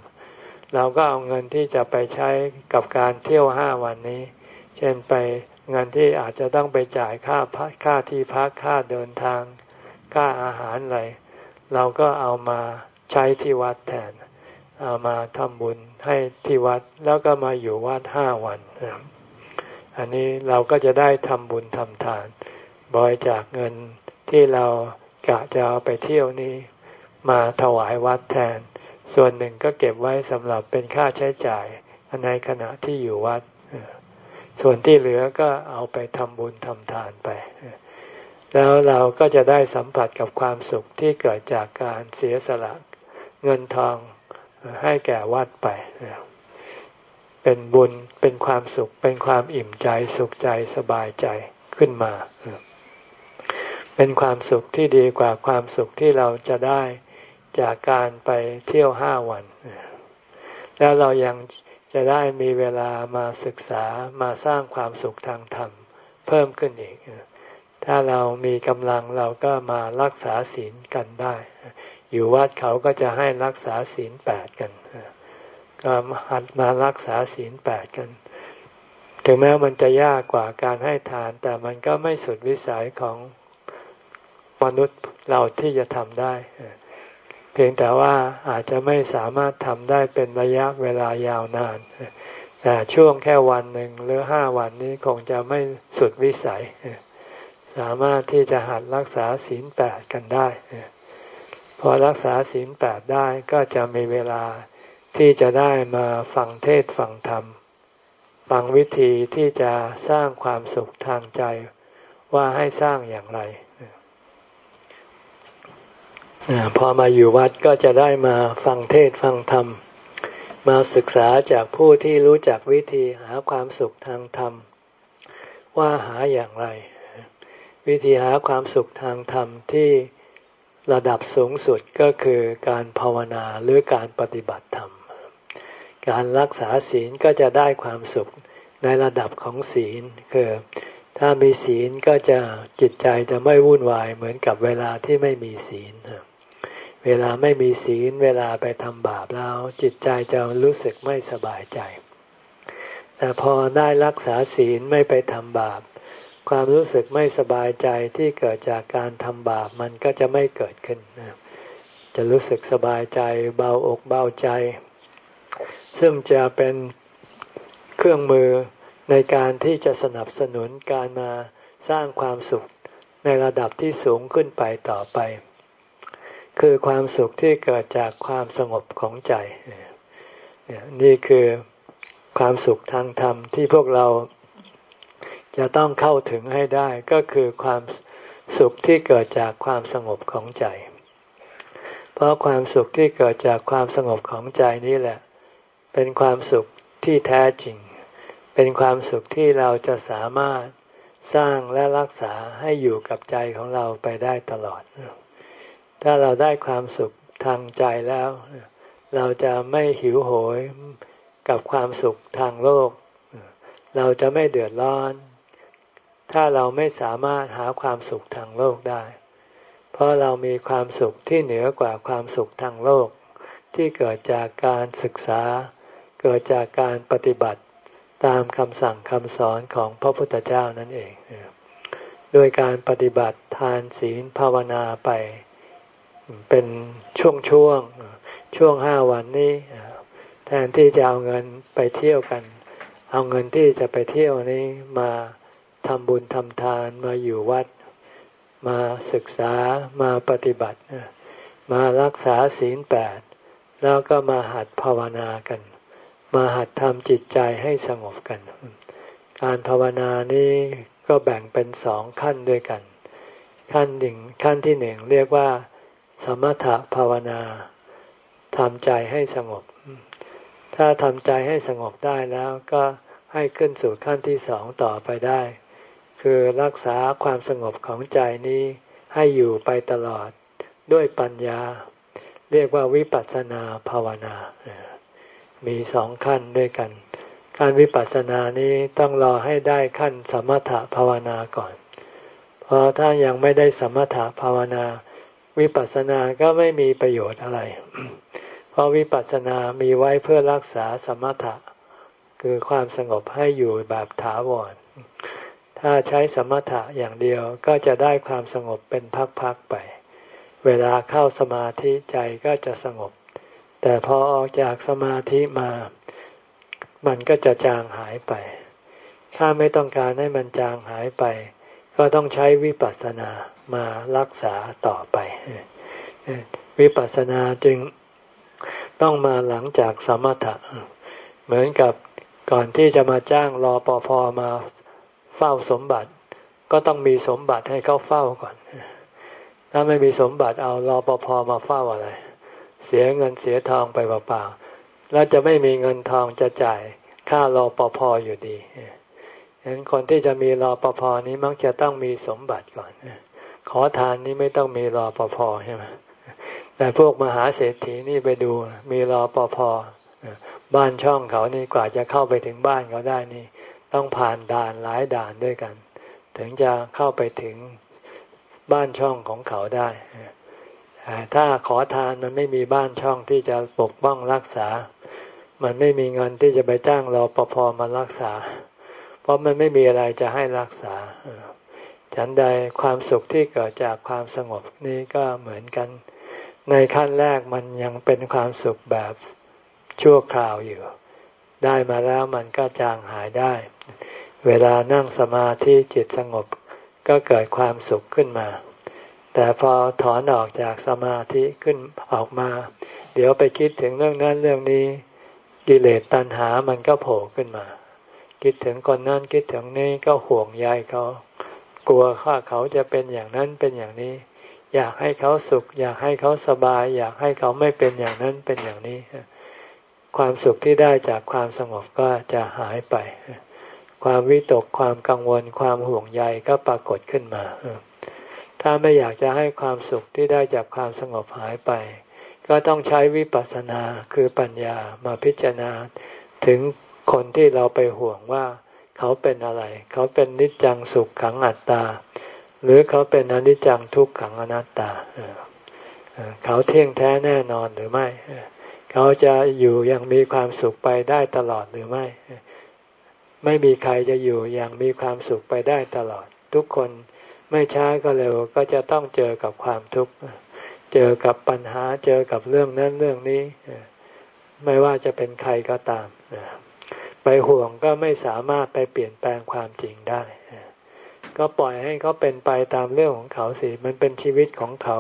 [SPEAKER 1] เราก็เอาเงินที่จะไปใช้กับการเที่ยวห้าวันนี้ เช่นไปเงินที่อาจจะต้องไปจ่ายค่าพักค่าที่พักค่าเดินทาง ค่าอาหารอะไรเราก็เอามาใช้ที่วัดแทน เอามาทำบุญให้ที่วัดแล้วก็มาอยู่วัดห้าวัน อันนี้เราก็จะได้ทำบุญทำทาน บริจาคเงินที่เรา กะจะเอาไปเที่ยวนี้มาถวายวัดแทน ส่วนหนึ่งก็เก็บไว้สำหรับเป็นค่าใช้จ่ายในขณะที่อยู่วัด ส่วนที่เหลือก็เอาไปทำบุญทำทานไป แล้วเราก็จะได้สัมผัสกับความสุขที่เกิดจากการเสียสละเงินทองให้แก่วัดไป เป็นบุญ เป็นความสุข เป็นความอิ่มใจ สุขใจ สบายใจขึ้นมา เป็นความสุขที่ดีกว่าความสุขที่เราจะได้จากการไปเที่ยวห้าวัน แล้วเรายังจะได้มีเวลามาศึกษามาสร้างความสุขทางธรรม เพิ่มขึ้นอีก ถ้าเรามีกำลังเราก็มารักษาศีลกันได้ อยู่วัดเขาก็จะให้รักษาศีลแปดกัน ก็หัดมารักษาศีลแปดกัน ถึงแม้มันจะยากกว่าการให้ทาน แต่มันก็ไม่สุดวิสัยของ มนุษย์เราที่จะทำได้ เพียงแต่ว่าอาจจะไม่สามารถทำได้เป็นระยะเวลายาวนาน แต่ช่วงแค่วันหนึ่งหรือห้าวันนี้คงจะไม่สุดวิสัย สามารถที่จะหัดรักษาศีลแปดกันได้ พอรักษาศีลแปดได้ก็จะมีเวลาที่จะได้มาฟังเทศฟังธรรมฟังวิธีที่จะสร้างความสุขทางใจว่าให้สร้างอย่างไร พอมาอยู่วัดก็จะได้มาฟังเทศฟังธรรม มาศึกษาจากผู้ที่รู้จักวิธีหาความสุขทางธรรม ว่าหาอย่างไร วิธีหาความสุขทางธรรมที่ระดับสูงสุดก็คือการภาวนาหรือการปฏิบัติธรรม การรักษาศีลก็จะได้ความสุขในระดับของศีลคือถ้ามีศีลก็จะจิตใจจะไม่วุ่นวายเหมือนกับเวลาที่ไม่มีศีล เวลาไม่มีศีลเวลาไปทำบาปแล้วจิตใจจะรู้สึกไม่สบายใจ แต่พอได้รักษาศีลไม่ไปทำบาป ความรู้สึกไม่สบายใจที่เกิดจากการทำบาปมันก็จะไม่เกิดขึ้น จะรู้สึกสบายใจเบาอกเบาใจ ซึ่งจะเป็นเครื่องมือในการที่จะสนับสนุนการมาสร้างความสุขในระดับที่สูงขึ้นไปต่อไป คือความสุขที่เกิดจากความสงบของใจนี่คือความสุขทางธรรมที่พวกเราจะต้องเข้าถึงให้ได้ก็คือความสุขที่เกิดจากความสงบของใจ เพราะความสุขที่เกิดจากความสงบของใจนี้แหละ เป็นความสุขที่แท้จริง เป็นความสุขที่เราจะสามารถสร้างและรักษาให้อยู่กับใจของเราไปได้ตลอด ถ้าเราได้ความสุขทางใจแล้ว เราจะไม่หิวโหยกับความสุขทางโลก เราจะไม่เดือดร้อน ถ้าเราไม่สามารถหาความสุขทางโลกได้ เพราะเรามีความสุขที่เหนือกว่าความสุขทางโลก ที่เกิดจากการศึกษา เกิดจากการปฏิบัติตามคำสั่งคำสอนของพระพุทธเจ้านั่นเอง โดยการปฏิบัติทานศีลภาวนาไป เป็นช่วงช่วงช่วงห้าวันนี้แทนที่จะเอาเงินไปเที่ยวกัน เอาเงินที่จะไปเที่ยวนี้มาทำบุญทำทานมาอยู่วัด มาศึกษามาปฏิบัติ มารักษาศีลแปดแล้วก็มาหัดภาวนากัน มาหัดทำจิตใจให้สงบกัน การภาวนานี้ก็แบ่งเป็นสองขั้นด้วยกัน ขั้นหนึ่งขั้นที่หนึ่งเรียกว่า สมถภาวนาทำใจให้สงบ ถ้าทำใจให้สงบได้แล้วก็ให้ขึ้นสู่ขั้นที่สองต่อไปได้ คือรักษาความสงบของใจนี้ให้อยู่ไปตลอดด้วยปัญญา เรียกว่าวิปัสสนาภาวนา มีสองขั้นด้วยกัน การวิปัสสนานี้ต้องรอให้ได้ขั้นสมถภาวนาก่อน เพราะถ้ายังไม่ได้สมถภาวนา วิปัสสนาก็ไม่มีประโยชน์อะไร เพราะวิปัสสนามีไว้เพื่อรักษาสมถะ คือความสงบให้อยู่แบบถาวร ถ้าใช้สมถะอย่างเดียวก็จะได้ความสงบเป็นพักๆไป เวลาเข้าสมาธิใจก็จะสงบ แต่พอออกจากสมาธิมา มันก็จะจางหายไป ถ้าไม่ต้องการให้มันจางหายไป ก็ต้องใช้วิปัสสนา มารักษาต่อไป วิปัสสนาจึงต้องมาหลังจากสมถะ เหมือนกับก่อนที่จะมาจ้างรอปภมาเฝ้าสมบัติ ก็ต้องมีสมบัติให้เขาเฝ้าก่อน ถ้าไม่มีสมบัติเอารอปภมาเฝ้าอะไร เสียเงินเสียทองไปเปล่าๆแล้วจะไม่มีเงินทองจะจ่ายค่ารอปภอยู่ดีฉะนั้นคนที่จะมีรอปภนี้มักจะต้องมีสมบัติก่อน ขอทานนี้ไม่ต้องมีรอปภใช่ไหมแต่พวกมหาเศรษฐีนี่ไปดูมีรอปภบ้านช่องเขานี่กว่าจะเข้าไปถึงบ้านเขาได้นี่ ต้องผ่านด่านหลายด่านด้วยกัน ถึงจะเข้าไปถึงบ้านช่องของเขาได้ถ้าขอทานมันไม่มีบ้านช่องที่จะปกป้องรักษา มันไม่มีเงินที่จะไปจ้างรอปภมารักษา เพราะมันไม่มีอะไรจะให้รักษา ฉันใดความสุขที่เกิดจากความสงบนี้ก็เหมือนกัน ในขั้นแรกมันยังเป็นความสุขแบบชั่วคราวอยู่ ได้มาแล้วมันก็จางหายได้ เวลานั่งสมาธิจิตสงบก็เกิดความสุขขึ้นมา แต่พอถอนออกจากสมาธิขึ้นออกมา เดี๋ยวไปคิดถึงเรื่องนั้นเรื่องนี้ กิเลสตัณหามันก็โผล่ขึ้นมา คิดถึงคนนั้นคิดถึงนี้ก็ห่วงใยเขา กลัวข้าเขาจะเป็นอย่างนั้นเป็นอย่างนี้ อยากให้เขาสุข อยากให้เขาสบาย อยากให้เขาไม่เป็นอย่างนั้นเป็นอย่างนี้ ความสุขที่ได้จากความสงบก็จะหายไป ความวิตกความกังวล ความห่วงใยก็ปรากฏขึ้นมาถ้าไม่อยากจะให้ความสุขที่ได้จากความสงบหายไป ก็ต้องใช้วิปัสสนาคือปัญญามาพิจารณา ถึงคนที่เราไปห่วงว่า เขาเป็นอะไร เขาเป็นนิจจังสุขขังอัตตา หรือเขาเป็นอนิจจังทุกขังอนัตตา เขาเที่ยงแท้แน่นอนหรือไม่ เขาจะอยู่อย่างมีความสุขไปได้ตลอดหรือไม่ ไม่มีใครจะอยู่อย่างมีความสุขไปได้ตลอด ทุกคนไม่ช้าก็เร็วก็จะต้องเจอกับความทุกข์ เจอกับปัญหาเจอกับเรื่องนั้นเรื่องนี้ ไม่ว่าจะเป็นใครก็ตาม ไปห่วงก็ไม่สามารถไปเปลี่ยนแปลงความจริงได้ ก็ปล่อยให้เขาเป็นไปตามเรื่องของเขาสิมันเป็นชีวิตของเขา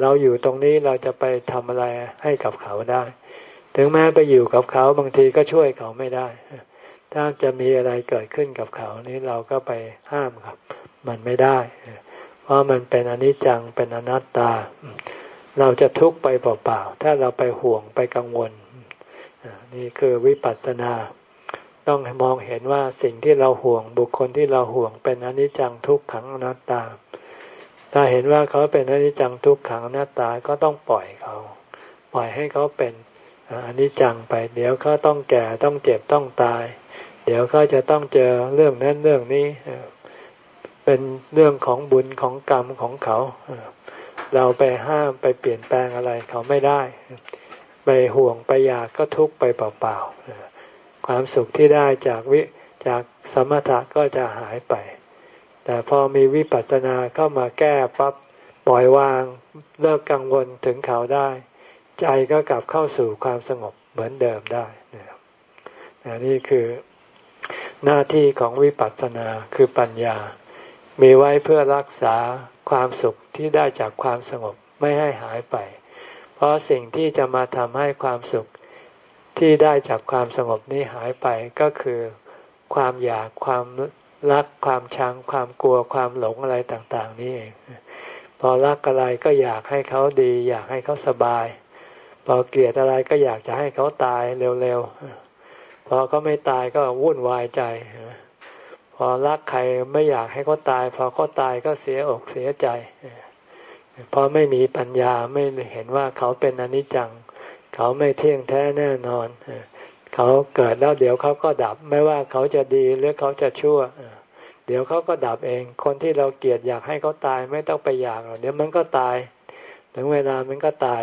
[SPEAKER 1] เราอยู่ตรงนี้เราจะไปทำอะไรให้กับเขาได้ ถึงแม้ไปอยู่กับเขาบางทีก็ช่วยเขาไม่ได้ ถ้าจะมีอะไรเกิดขึ้นกับเขานี้เราก็ไปห้ามครับ มันไม่ได้ เพราะมันเป็นอนิจจังเป็นอนัตตา เราจะทุกข์ไปเปล่าๆถ้าเราไปห่วงไปกังวลนี่คือวิปัสสนา ต้องมองเห็นว่าสิ่งที่เราห่วงบุคคลที่เราห่วงเป็นอนิจจังทุกขังอนัตตา ถ้าเห็นว่าเขาเป็นอนิจจังทุกขังอนัตตาก็ต้องปล่อยเขา ปล่อยให้เขาเป็นอนิจจังไป เดี๋ยวเขาต้องแก่ต้องเจ็บต้องตาย เดี๋ยวเขาจะต้องเจอเรื่องนั้นเรื่องนี้เป็นเรื่องของบุญของกรรมของเขา เราไปห้ามไปเปลี่ยนแปลงอะไรเขาไม่ได้ ไปห่วงไปอยากก็ทุกไปเปล่าๆ ความสุขที่ได้จากวิจากสมถะก็จะหายไป แต่พอมีวิปัสสนาเข้ามาแก้ปั๊บปล่อยวางเลิกกังวลถึงเขาได้ ใจก็กลับเข้าสู่ความสงบเหมือนเดิมได้นี่คือหน้าที่ของวิปัสสนาคือปัญญา มีไว้เพื่อรักษาความสุขที่ได้จากความสงบไม่ให้หายไป เพราะสิ่งที่จะมาทำให้ความสุข ที่ได้จากความสงบนี้หายไปก็คือ ความอยากความรักความชังความกลัวความหลงอะไรต่างๆ นี่เองพอรักอะไรก็อยากให้เขาดี อยากให้เขาสบาย พอเกลียดอะไรก็อยากจะให้เขาตายเร็วๆพอเขาไม่ตายก็วุ่นวายใจพอรักใครไม่อยากให้เขาตาย พอเขาตายก็เสียอกเสียใจเพราะไม่มีปัญญาไม่เห็นว่าเขาเป็นอนิจจัง เขาไม่เที่ยงแท้แน่นอน เขาเกิดแล้วเดี๋ยวเขาก็ดับ ไม่ว่าเขาจะดีหรือเขาจะชั่ว เดี๋ยวเขาก็ดับเอง คนที่เราเกลียดอยากให้เขาตายไม่ต้องไปอยากหรอกเดี๋ยวมันก็ตาย ถึงเวลามันก็ตาย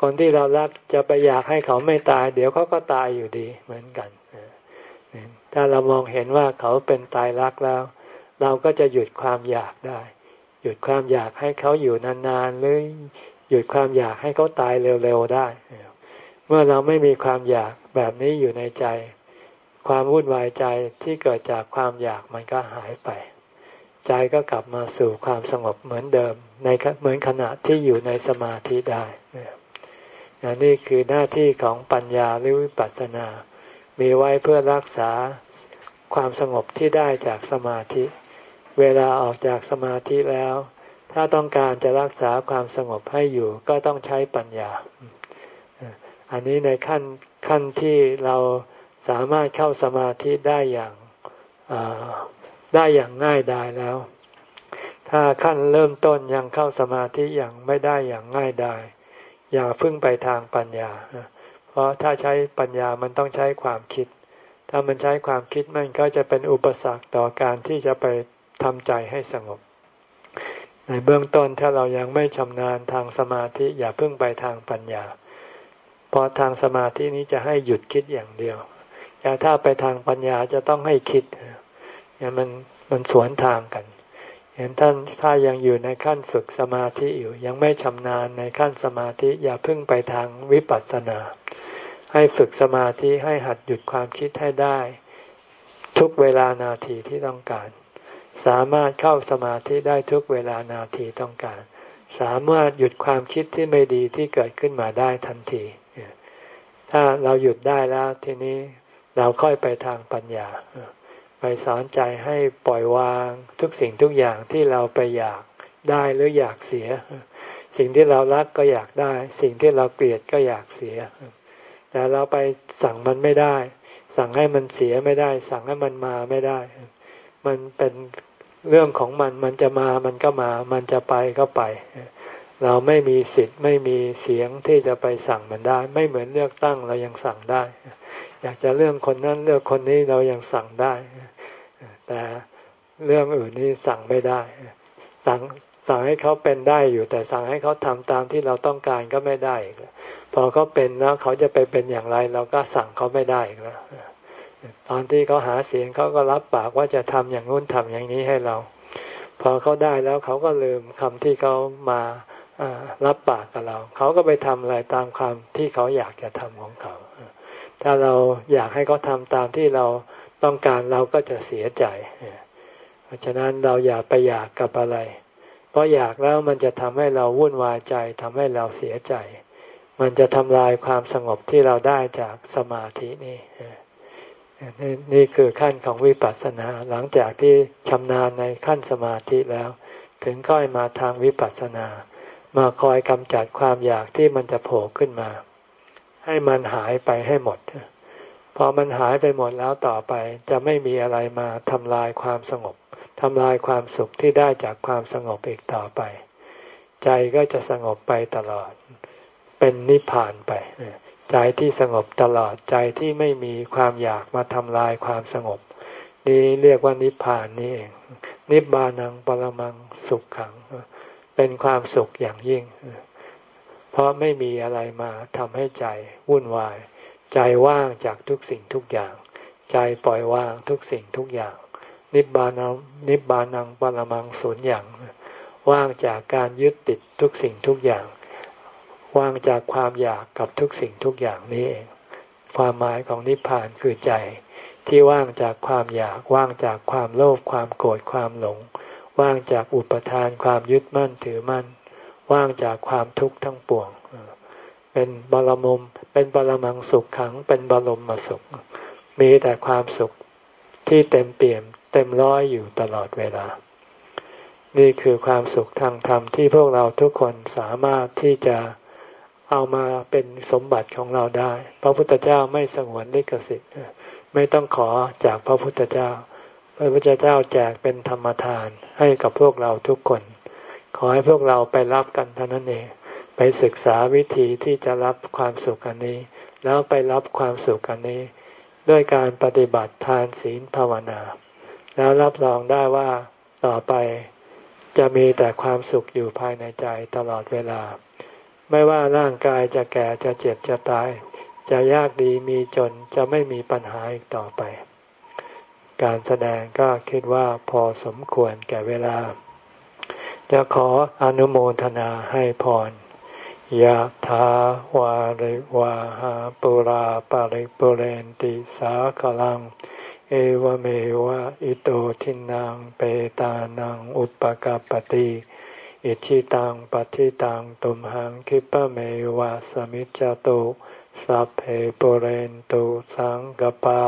[SPEAKER 1] คนที่เรารักจะไปอยากให้เขาไม่ตาย เดี๋ยวเขาก็ตายอยู่ดีเหมือนกัน ถ้าเรามองเห็นว่าเขาเป็นตายรักแล้ว เราก็จะหยุดความอยากได้ หยุดความอยากให้เขาอยู่นานๆหรือหยุดความอยากให้เขาตายเร็วๆได้ เมื่อเราไม่มีความอยากแบบนี้อยู่ในใจ ความวุ่นวายใจที่เกิดจากความอยากมันก็หายไป ใจก็กลับมาสู่ความสงบเหมือนเดิม ในเหมือนขณะที่อยู่ในสมาธิได้นี่คือหน้าที่ของปัญญาหรือวิปัสสนา มีไว้เพื่อรักษาความสงบที่ได้จากสมาธิ เวลาออกจากสมาธิแล้ว ถ้าต้องการจะรักษาความสงบให้อยู่ก็ต้องใช้ปัญญา อันนี้ในขั้นขั้นที่เราสามารถเข้าสมาธิได้อย่างได้อย่างง่ายดายแล้ว ถ้าขั้นเริ่มต้นยังเข้าสมาธิอย่างไม่ได้อย่างง่ายดายอย่าพึ่งไปทางปัญญา เพราะถ้าใช้ปัญญามันต้องใช้ความคิด ถ้ามันใช้ความคิดมันก็จะเป็นอุปสรรคต่อการที่จะไปทำใจให้สงบ ในเบื้องต้นถ้าเรายังไม่ชำนาญทางสมาธิอย่าพิ่งไปทางปัญญา พราะทางสมาธินี้จะให้หยุดคิดอย่างเดียวแต่ถ้าไปทางปัญญาจะต้องให้คิดเนี่ยมันมันสวนทางกันเห็นท่านถ้ายังอยู่ในขั้นฝึกสมาธิอยู่ ยังไม่ชำนาญในขั้นสมาธิอย่าเพิ่งไปทางวิปัสสนา ให้ฝึกสมาธิให้หัดหยุดความคิดให้ได้ ทุกเวลานาทีที่ต้องการ สามารถเข้าสมาธิได้ทุกเวลานาทีต้องการ สามารถหยุดความคิดที่ไม่ดีที่เกิดขึ้นมาได้ทันที ถ้าเราหยุดได้แล้วทีนี้เราค่อยไปทางปัญญา ไปสอนใจให้ปล่อยวางทุกสิ่งทุกอย่างที่เราไปอยากได้หรืออยากเสีย สิ่งที่เรารักก็อยากได้ สิ่งที่เราเกลียดก็อยากเสีย แต่เราไปสั่งมันไม่ได้ สั่งให้มันเสียไม่ได้ สั่งให้มันมาไม่ได้ มันเป็นเรื่องของมันมันจะมามันก็มา มันจะไปก็ไป เราไม่มีสิทธิ์ไม่มีเสียงที่จะไปสั่งมันได้ ไม่เหมือนเลือกตั้งเรายังสั่งได้ อยากจะเรื่องคนนั้นเลือกคนนี้เรายังสั่งได้ แต่เรื่องอื่นนี่สั่งไม่ได้ สั่งสั่งให้เขาเป็นได้อยู่ แต่สั่งให้เขาทำตามที่เราต้องการก็ไม่ได้พอเขาเป็นแล้วเขาจะไปเป็นอย่างไร เราก็สั่งเขาไม่ได้แล้วตอนที่เขาหาเสียงเขาก็รับปากว่าจะทำอย่างนู้นทำอย่างนี้ให้เรา พอเขาได้แล้วเขาก็ลืมคำที่เขามา รับปากกับเรา เขาก็ไปทำอะไรตามความที่เขาอยากจะทำของเขา ถ้าเราอยากให้เขาทำตามที่เราต้องการเราก็จะเสียใจ เพราะฉะนั้นเราอย่าไปอยากกับอะไร เพราะอยากแล้วมันจะทำให้เราวุ่นวายใจทำให้เราเสียใจ มันจะทำลายความสงบที่เราได้จากสมาธินี่นี่นี่คือขั้นของวิปัสสนา หลังจากที่ชำนาญในขั้นสมาธิแล้ว ถึงค่อยมาทางวิปัสสนา มาคอยกำจัดความอยากที่มันจะโผล่ขึ้นมา ให้มันหายไปให้หมด พอมันหายไปหมดแล้วต่อไปจะไม่มีอะไรมาทำลายความสงบทำลายความสุขที่ได้จากความสงบอีกต่อไป ใจก็จะสงบไปตลอด เป็นนิพพานไป ใจที่สงบตลอดใจที่ไม่มีความอยากมาทำลายความสงบ นี้เรียกว่านิพพานนี่เองนิบานังปรมังสุขขัง เป็นความสุขอย่างยิ่ง เพราะไม่มีอะไรมาทำให้ใจวุ่นวาย ใจว่างจากทุกสิ่งทุกอย่าง ใจปล่อยวางทุกสิ่งทุกอย่าง นิบานังนิบานังปรมังสุญอย่าง ว่างจากการยึดติดทุกสิ่งทุกอย่าง ว่างจากความอยากกับทุกสิ่งทุกอย่างนี้เอง ความหมายของนิพพานคือใจที่ว่างจากความอยากว่างจากความโลภความโกรธความหลง ว่างจากอุปทานความยึดมั่นถือมั่น ว่างจากความทุกข์ทั้งปวง เป็นบรมุม เป็นบรมังสุขขัง เป็นบรมมาสุข มีแต่ความสุขที่เต็มเปี่ยม เต็มร้อยอยู่ตลอดเวลา นี่คือความสุขทางธรรมที่พวกเราทุกคนสามารถที่จะเอามาเป็นสมบัติของเราได้ พระพุทธเจ้าไม่สงวนลิขสิทธิ์ ไม่ต้องขอจากพระพุทธเจ้า พระพุทธเจ้าแจกเป็นธรรมทานให้กับพวกเราทุกคน ขอให้พวกเราไปรับกันเท่านั้นเอง ไปศึกษาวิธีที่จะรับความสุขอันนี้ แล้วไปรับความสุขอันนี้ ด้วยการปฏิบัติทานศีลภาวนา แล้วรับรองได้ว่าต่อไปจะมีแต่ความสุขอยู่ภายในใจตลอดเวลา ไม่ว่าร่างกายจะแก่จะเจ็บจะตาย จะยากดีมีจนจะไม่มีปัญหาอีกต่อไป การแสดงก็คิดว่าพอสมควรแก่เวลา จะขออนุโมทนาให้พรยะถาวาริวาหาปุราปาริปุเรนติสาคลัง เอวเมวะอิโตทินังเปตานังอุปกาปติอิชิตังปฏิตังตุมหังคิปะเมวะสมิจจตุสัพเพปุเรนตุสังกปา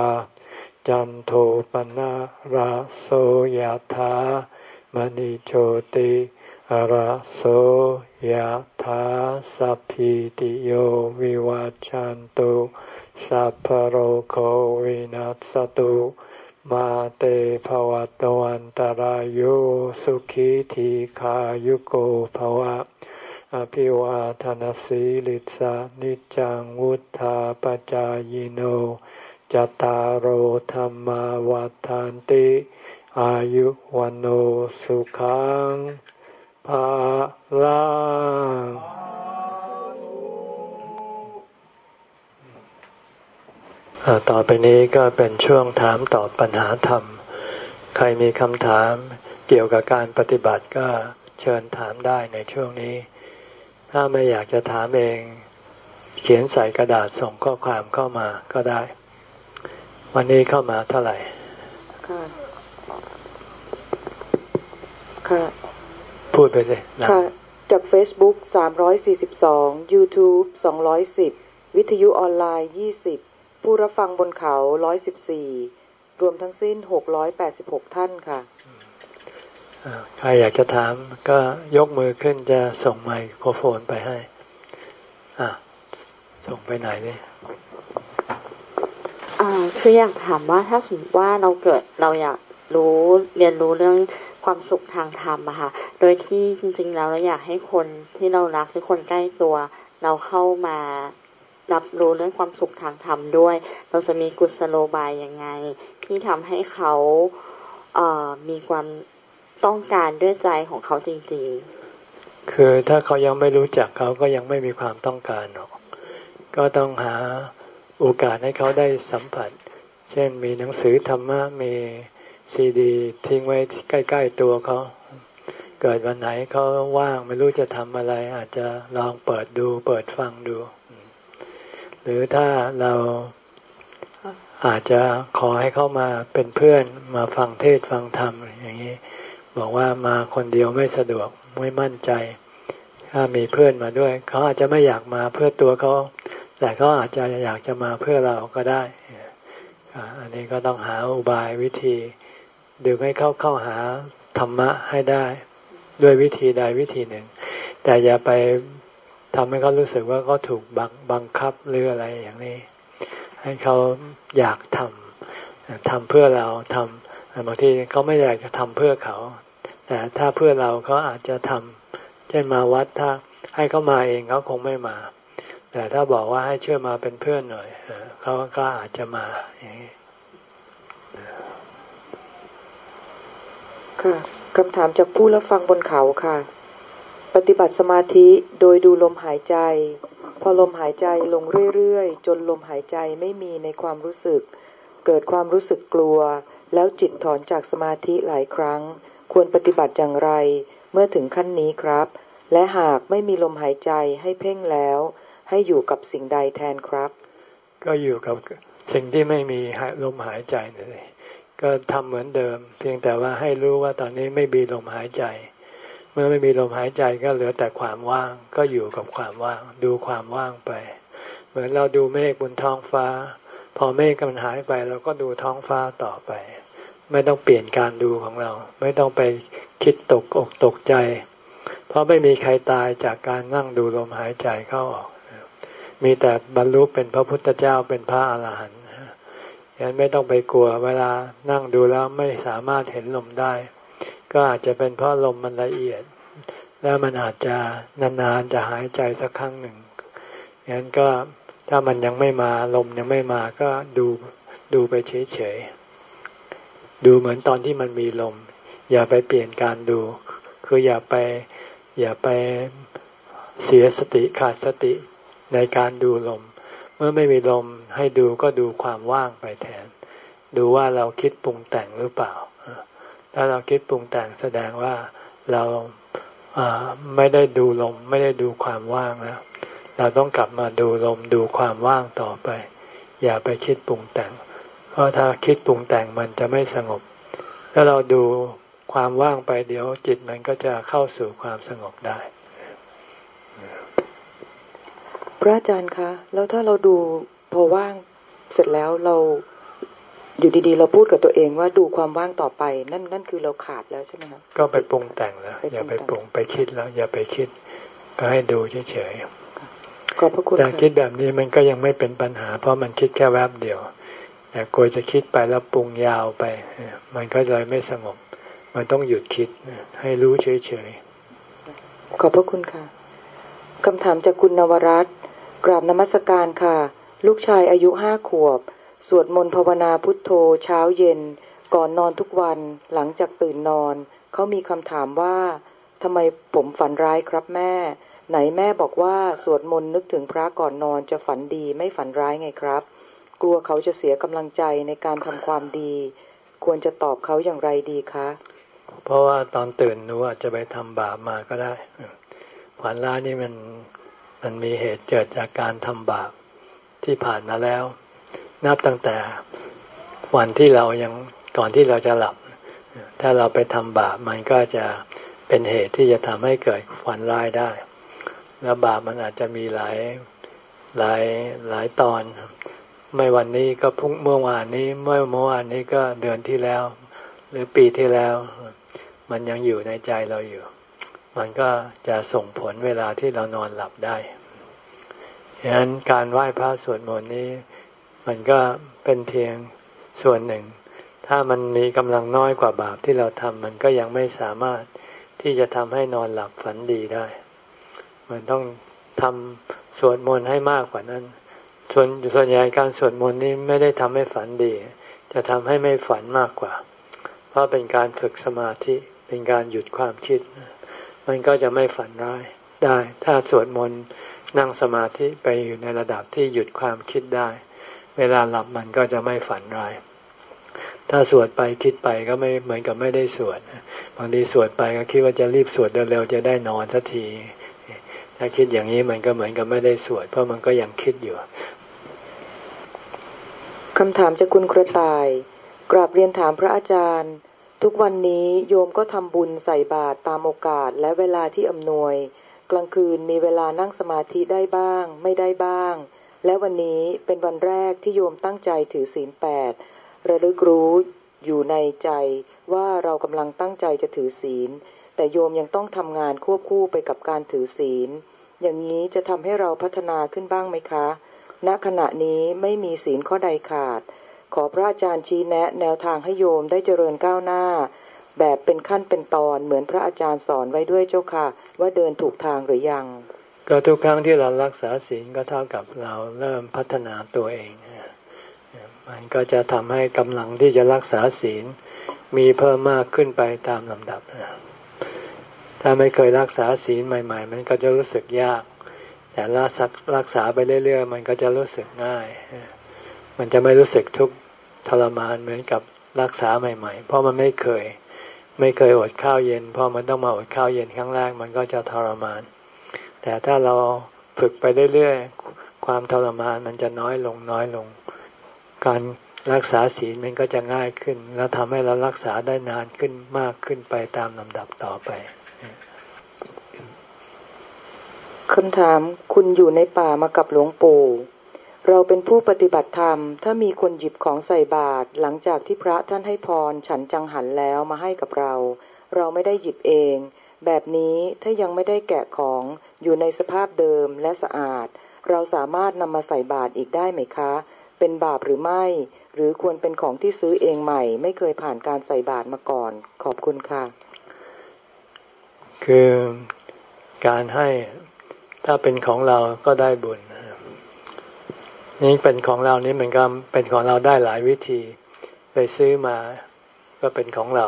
[SPEAKER 1] จันโทปนะระโสยธามณิโชติระโสยธาสัพพิติโยวิวัจจันตุสัพพโรโควินัสตุมาเตภวัตวันตารโยสุขีทีขายุโกภวะ อภิวาทานสีลิสานิจังวุธาปจายโน จตารโหธรรมวาทานติ อายุวันโอสุขังภาลังต่อไปนี้ก็เป็นช่วงถามตอบปัญหาธรรม ใครมีคำถามเกี่ยวกับการปฏิบัติก็เชิญถามได้ในช่วงนี้ ถ้าไม่อยากจะถามเอง เขียนใส่กระดาษส่งข้อความเข้ามาก็ได้ วันนี้เข้ามาเท่าไหร่ ค่ะ
[SPEAKER 2] ค่ะ
[SPEAKER 1] พูดไปเลย
[SPEAKER 2] นะค่ะจาก Facebook 342 YouTube 210 วิทยุออนไลน์ 20 ผู้รับฟังบนเขาร้อยสิบสี่รวมทั้งสิ้นหกร้อยแปดสิบหกท่านค่ะ
[SPEAKER 1] ใครอยากจะถามก็ยกมือขึ้นจะส่งไมโครโฟนไปให้ อะ ส่งไปไหนนี่
[SPEAKER 3] อ่า คืออยากถามว่าถ้าสมมติว่าเราเกิดเราอยากรู้เรียนรู้เรื่องความสุขทางธรรมอะค่ะ โดยที่จริง ๆ แล้วเราอยากให้คนที่เรารักหรือคนใกล้ตัว เราเข้ามารับรู้เรื่องความสุขทางธรรมด้วย เราจะมีกุศโลบายยังไง ที่ทำให้เขาเอ่อมีความต้องการด้วยใจของเขาจริง
[SPEAKER 1] ๆ คือถ้าเขายังไม่รู้จักเขาก็ยังไม่มีความต้องการหรอก ก็ต้องหา โอกาสให้เขาได้สัมผัส เช่นมีหนังสือธรรมะมีซีดี ทิ้งไว้ใกล้ ๆตัวเขา เกิดวันไหนเขาว่างไม่รู้จะทำอะไร อาจจะลองเปิดดู เปิดฟังดู หรือถ้าเราอาจจะขอให้เขามาเป็นเพื่อนมาฟังเทศฟังธรรมอย่างนี้ บอกว่ามาคนเดียวไม่สะดวกไม่มั่นใจ ถ้ามีเพื่อนมาด้วย เขาอาจจะไม่อยากมาเพื่อตัวเขา แต่เขาอาจจะอยากจะมาเพื่อเราก็ได้ อันนี้ก็ต้องหาอุบายวิธีดึงให้เขาเข้าหาธรรมะให้ได้ ด้วยวิธีใดวิธีหนึ่ง แต่อย่าไปทำให้เขารู้สึกว่าเขาถูกบังบังคับหรืออะไรอย่างนี้ ให้เขาอยากทำทำเพื่อเราทำบางทีเขาไม่อยากจะทำเพื่อเขา แต่ถ้าเพื่อเราเขาอาจจะทำเช่นมาวัดถ้าให้เขามาเองเขาคงไม่มา แต่ถ้าบอกว่าให้ช่วยมาเป็นเพื่อนหน่อยเขาก็อาจจะมาอย่างนี้
[SPEAKER 2] ค่ะคำถามจากผู้รับฟังบนเขาค่ะ ปฏิบัติสมาธิโดยดูลมหายใจ พอลมหายใจลงเรื่อยๆ จนลมหายใจไม่มีในความรู้สึก เกิดความรู้สึกกลัว แล้วจิตถอนจากสมาธิหลายครั้ง ควรปฏิบัติอย่างไร เมื่อถึงขั้นนี้ครับ และหากไม่มีลมหายใจให้เพ่งแล้ว ให้อยู่กับสิ่งใดแทนครับ
[SPEAKER 1] ก็อยู่กับสิ่งที่ไม่มีลมหายใจเลยก็ทำเหมือนเดิม เพียงแต่ว่าให้รู้ว่าตอนนี้ไม่มีลมหายใจ เมื่อไม่มีลมหายใจก็เหลือแต่ความว่าง ก็อยู่กับความว่าง ดูความว่างไป เหมือนเราดูเมฆบนท้องฟ้า พอเมฆมันหายไปเราก็ดูท้องฟ้าต่อไป ไม่ต้องเปลี่ยนการดูของเรา ไม่ต้องไปคิดตกอกตกใจ เพราะไม่มีใครตายจากการนั่งดูลมหายใจเข้าออก มีแต่บรรลุเป็นพระพุทธเจ้าเป็นพระอาหารหันต์ยันไม่ต้องไปกลัว เวลานั่งดูแล้วไม่สามารถเห็นลมได้ ก็อาจจะเป็นเพราะลมมันละเอียด แล้วมันอาจจะนานๆจะหายใจสักครั้งหนึ่งยันก็ถ้ามันยังไม่มาลมยังไม่มาก็ดูดูไปเฉยๆดูเหมือนตอนที่มันมีลม อย่าไปเปลี่ยนการดู คืออย่าไป อย่าไปเสียสติขาดสติ ในการดูลม เมื่อไม่มีลมให้ดูก็ดูความว่างไปแทน ดูว่าเราคิดปรุงแต่งหรือเปล่า ถ้าเราคิดปรุงแต่งแสดงว่าเราไม่ได้ดูลม ไม่ได้ดูความว่างแล้ว เราต้องกลับมาดูลมดูความว่างต่อไป อย่าไปคิดปรุงแต่ง เพราะถ้าคิดปรุงแต่งมันจะไม่สงบ ถ้าเราดูความว่างไปเดี๋ยวจิตมันก็จะเข้าสู่ความสงบได้
[SPEAKER 2] พระอาจารย์คะ แล้วถ้าเราดูพอว่างเสร็จแล้วเราอยู่ดีๆ เราพูดกับตัวเองว่าดูความว่างต่อไป นั่นนั่นคือเราขาดแล้วใช่ไหมครับ
[SPEAKER 1] ก็ไปปรุงแต่งแล้ว อย่าไปปรุงไปคิดแล้ว อย่าไปคิด ก็ให้ดูเฉย
[SPEAKER 2] ๆขอบพระคุณ
[SPEAKER 1] แต่คิดแบบนี้มันก็ยังไม่เป็นปัญหา เพราะมันคิดแค่แวบเดียวแต่กลัวจะคิดไปแล้วปรุงยาวไป มันก็เลยไม่สงบ มันต้องหยุดคิดให้รู้เฉย
[SPEAKER 2] ๆขอบพระคุณค่ะคำถามจากคุณนวรัตน์ กราบนมัสการค่ะ ลูกชายอายุห้าขวบ สวดมนต์ภาวนาพุทโธเช้าเย็น ก่อนนอนทุกวันหลังจากตื่นนอน เขามีคำถามว่าทำไมผมฝันร้ายครับแม่ ไหนแม่บอกว่าสวดมนต์นึกถึงพระก่อนนอนจะฝันดีไม่ฝันร้ายไงครับ กลัวเขาจะเสียกำลังใจในการทำความดี ควรจะตอบเขาอย่างไรดีคะ
[SPEAKER 1] เพราะว่าตอนตื่นหนูอาจจะไปทำบาปมาก็ได้ฝันร้ายนี่มัน มันมีเหตุเกิดจากการทำบาปที่ผ่านมาแล้ว นับตั้งแต่วันที่เรายังก่อนที่เราจะหลับ ถ้าเราไปทำบาปมันก็จะเป็นเหตุที่จะทำให้เกิดฝันร้ายได้ แล้วบาปมันอาจจะมีหลายหลายหลายตอน ไม่วันนี้ก็พุ่งเมื่อวานนี้เมื่อเมื่อวานนี้ก็เดือนที่แล้ว หรือปีที่แล้ว มันยังอยู่ในใจเราอยู่ มันก็จะส่งผลเวลาที่เรานอนหลับได้ฉะนั้นการไหว้พระสวดมนต์นี้ มันก็เป็นเพียงส่วนหนึ่ง ถ้ามันมีกำลังน้อยกว่าบาปที่เราทำมันก็ยังไม่สามารถที่จะทำให้นอนหลับฝันดีได้ มันต้องทำสวดมนต์ให้มากกว่านั้น ส่วนส่วนใหญ่การสวดมนต์นี้ไม่ได้ทำให้ฝันดี จะทำให้ไม่ฝันมากกว่า เพราะเป็นการฝึกสมาธิเป็นการหยุดความคิด มันก็จะไม่ฝันร้ายได้ ถ้าสวดมนต์นั่งสมาธิไปอยู่ในระดับที่หยุดความคิดได้ เวลาหลับมันก็จะไม่ฝันร้าย ถ้าสวดไปคิดไปก็ไม่เหมือนกับไม่ได้สวดบางทีสวดไปก็คิดว่าจะรีบสวดเร็วๆจะได้นอนสักทีถ้าคิดอย่างนี้มันก็เหมือนกับไม่ได้สวด เพราะมันก็ยังคิดอยู่
[SPEAKER 2] คำถามจากคุณกระต่าย กราบเรียนถามพระอาจารย์ ทุกวันนี้โยมก็ทำบุญใส่บาตรตามโอกาสและเวลาที่อำนวย กลางคืนมีเวลานั่งสมาธิได้บ้าง ไม่ได้บ้าง และวันนี้เป็นวันแรกที่โยมตั้งใจถือศีลแปดระลึกรู้อยู่ในใจว่าเรากำลังตั้งใจจะถือศีล แต่โยมยังต้องทำงานควบคู่ไปกับการถือศีล อย่างนี้จะทำให้เราพัฒนาขึ้นบ้างไหมคะ ณขณะนี้ไม่มีศีลข้อใดขาด ขอพระอาจารย์ชี้แนะแนวทางให้โยมได้เจริญก้าวหน้า แบบเป็นขั้นเป็นตอนเหมือนพระอาจารย์สอนไว้ด้วยเจ้าค่ะ ว่าเดินถูกทางหรือยัง
[SPEAKER 1] ก็ทุกครั้งที่เรารักษาศีลก็เท่ากับเราเริ่มพัฒนาตัวเอง มันก็จะทำให้กำลังที่จะรักษาศีลมีเพิ่มมากขึ้นไปตามลำดับ ถ้าไม่เคยรักษาศีลใหม่ ๆ มันก็จะรู้สึกยาก แต่รักษาไปเรื่อยๆ มันก็จะรู้สึกง่าย มันจะไม่รู้สึกทุกข์ ทรมานเหมือนกับรักษาใหม่ ๆ เพราะมันไม่เคย ไม่เคยอดข้าวเย็นพอมันต้องมาอดข้าวเย็นครั้งแรกมันก็จะทรมาน แต่ถ้าเราฝึกไปเรื่อยๆความทรมานมันจะน้อยลงน้อยลง การรักษาศีลมันก็จะง่ายขึ้น แล้วทำให้เรารักษาได้นานขึ้นมากขึ้นไปตามลำดับต่อไป
[SPEAKER 2] คำถามคุณอยู่ในป่ามากับหลวงปู่ เราเป็นผู้ปฏิบัติธรรม ถ้ามีคนหยิบของใส่บาตรหลังจากที่พระท่านให้พร ฉันจังหันแล้วมาให้กับเรา เราไม่ได้หยิบเอง แบบนี้ถ้ายังไม่ได้แกะของอยู่ในสภาพเดิมและสะอาด เราสามารถนำมาใส่บาตรอีกได้ไหมคะ เป็นบาปหรือไม่ หรือควรเป็นของที่ซื้อเองใหม่ ไม่เคยผ่านการใส่บาตรมาก่อน ขอบคุณค่ะ
[SPEAKER 1] คือการให้ถ้าเป็นของเราก็ได้บุญน นี่เป็นของเรานี่มันก็เป็นของเราได้หลายวิธี ไปซื้อมาก็เป็นของเรา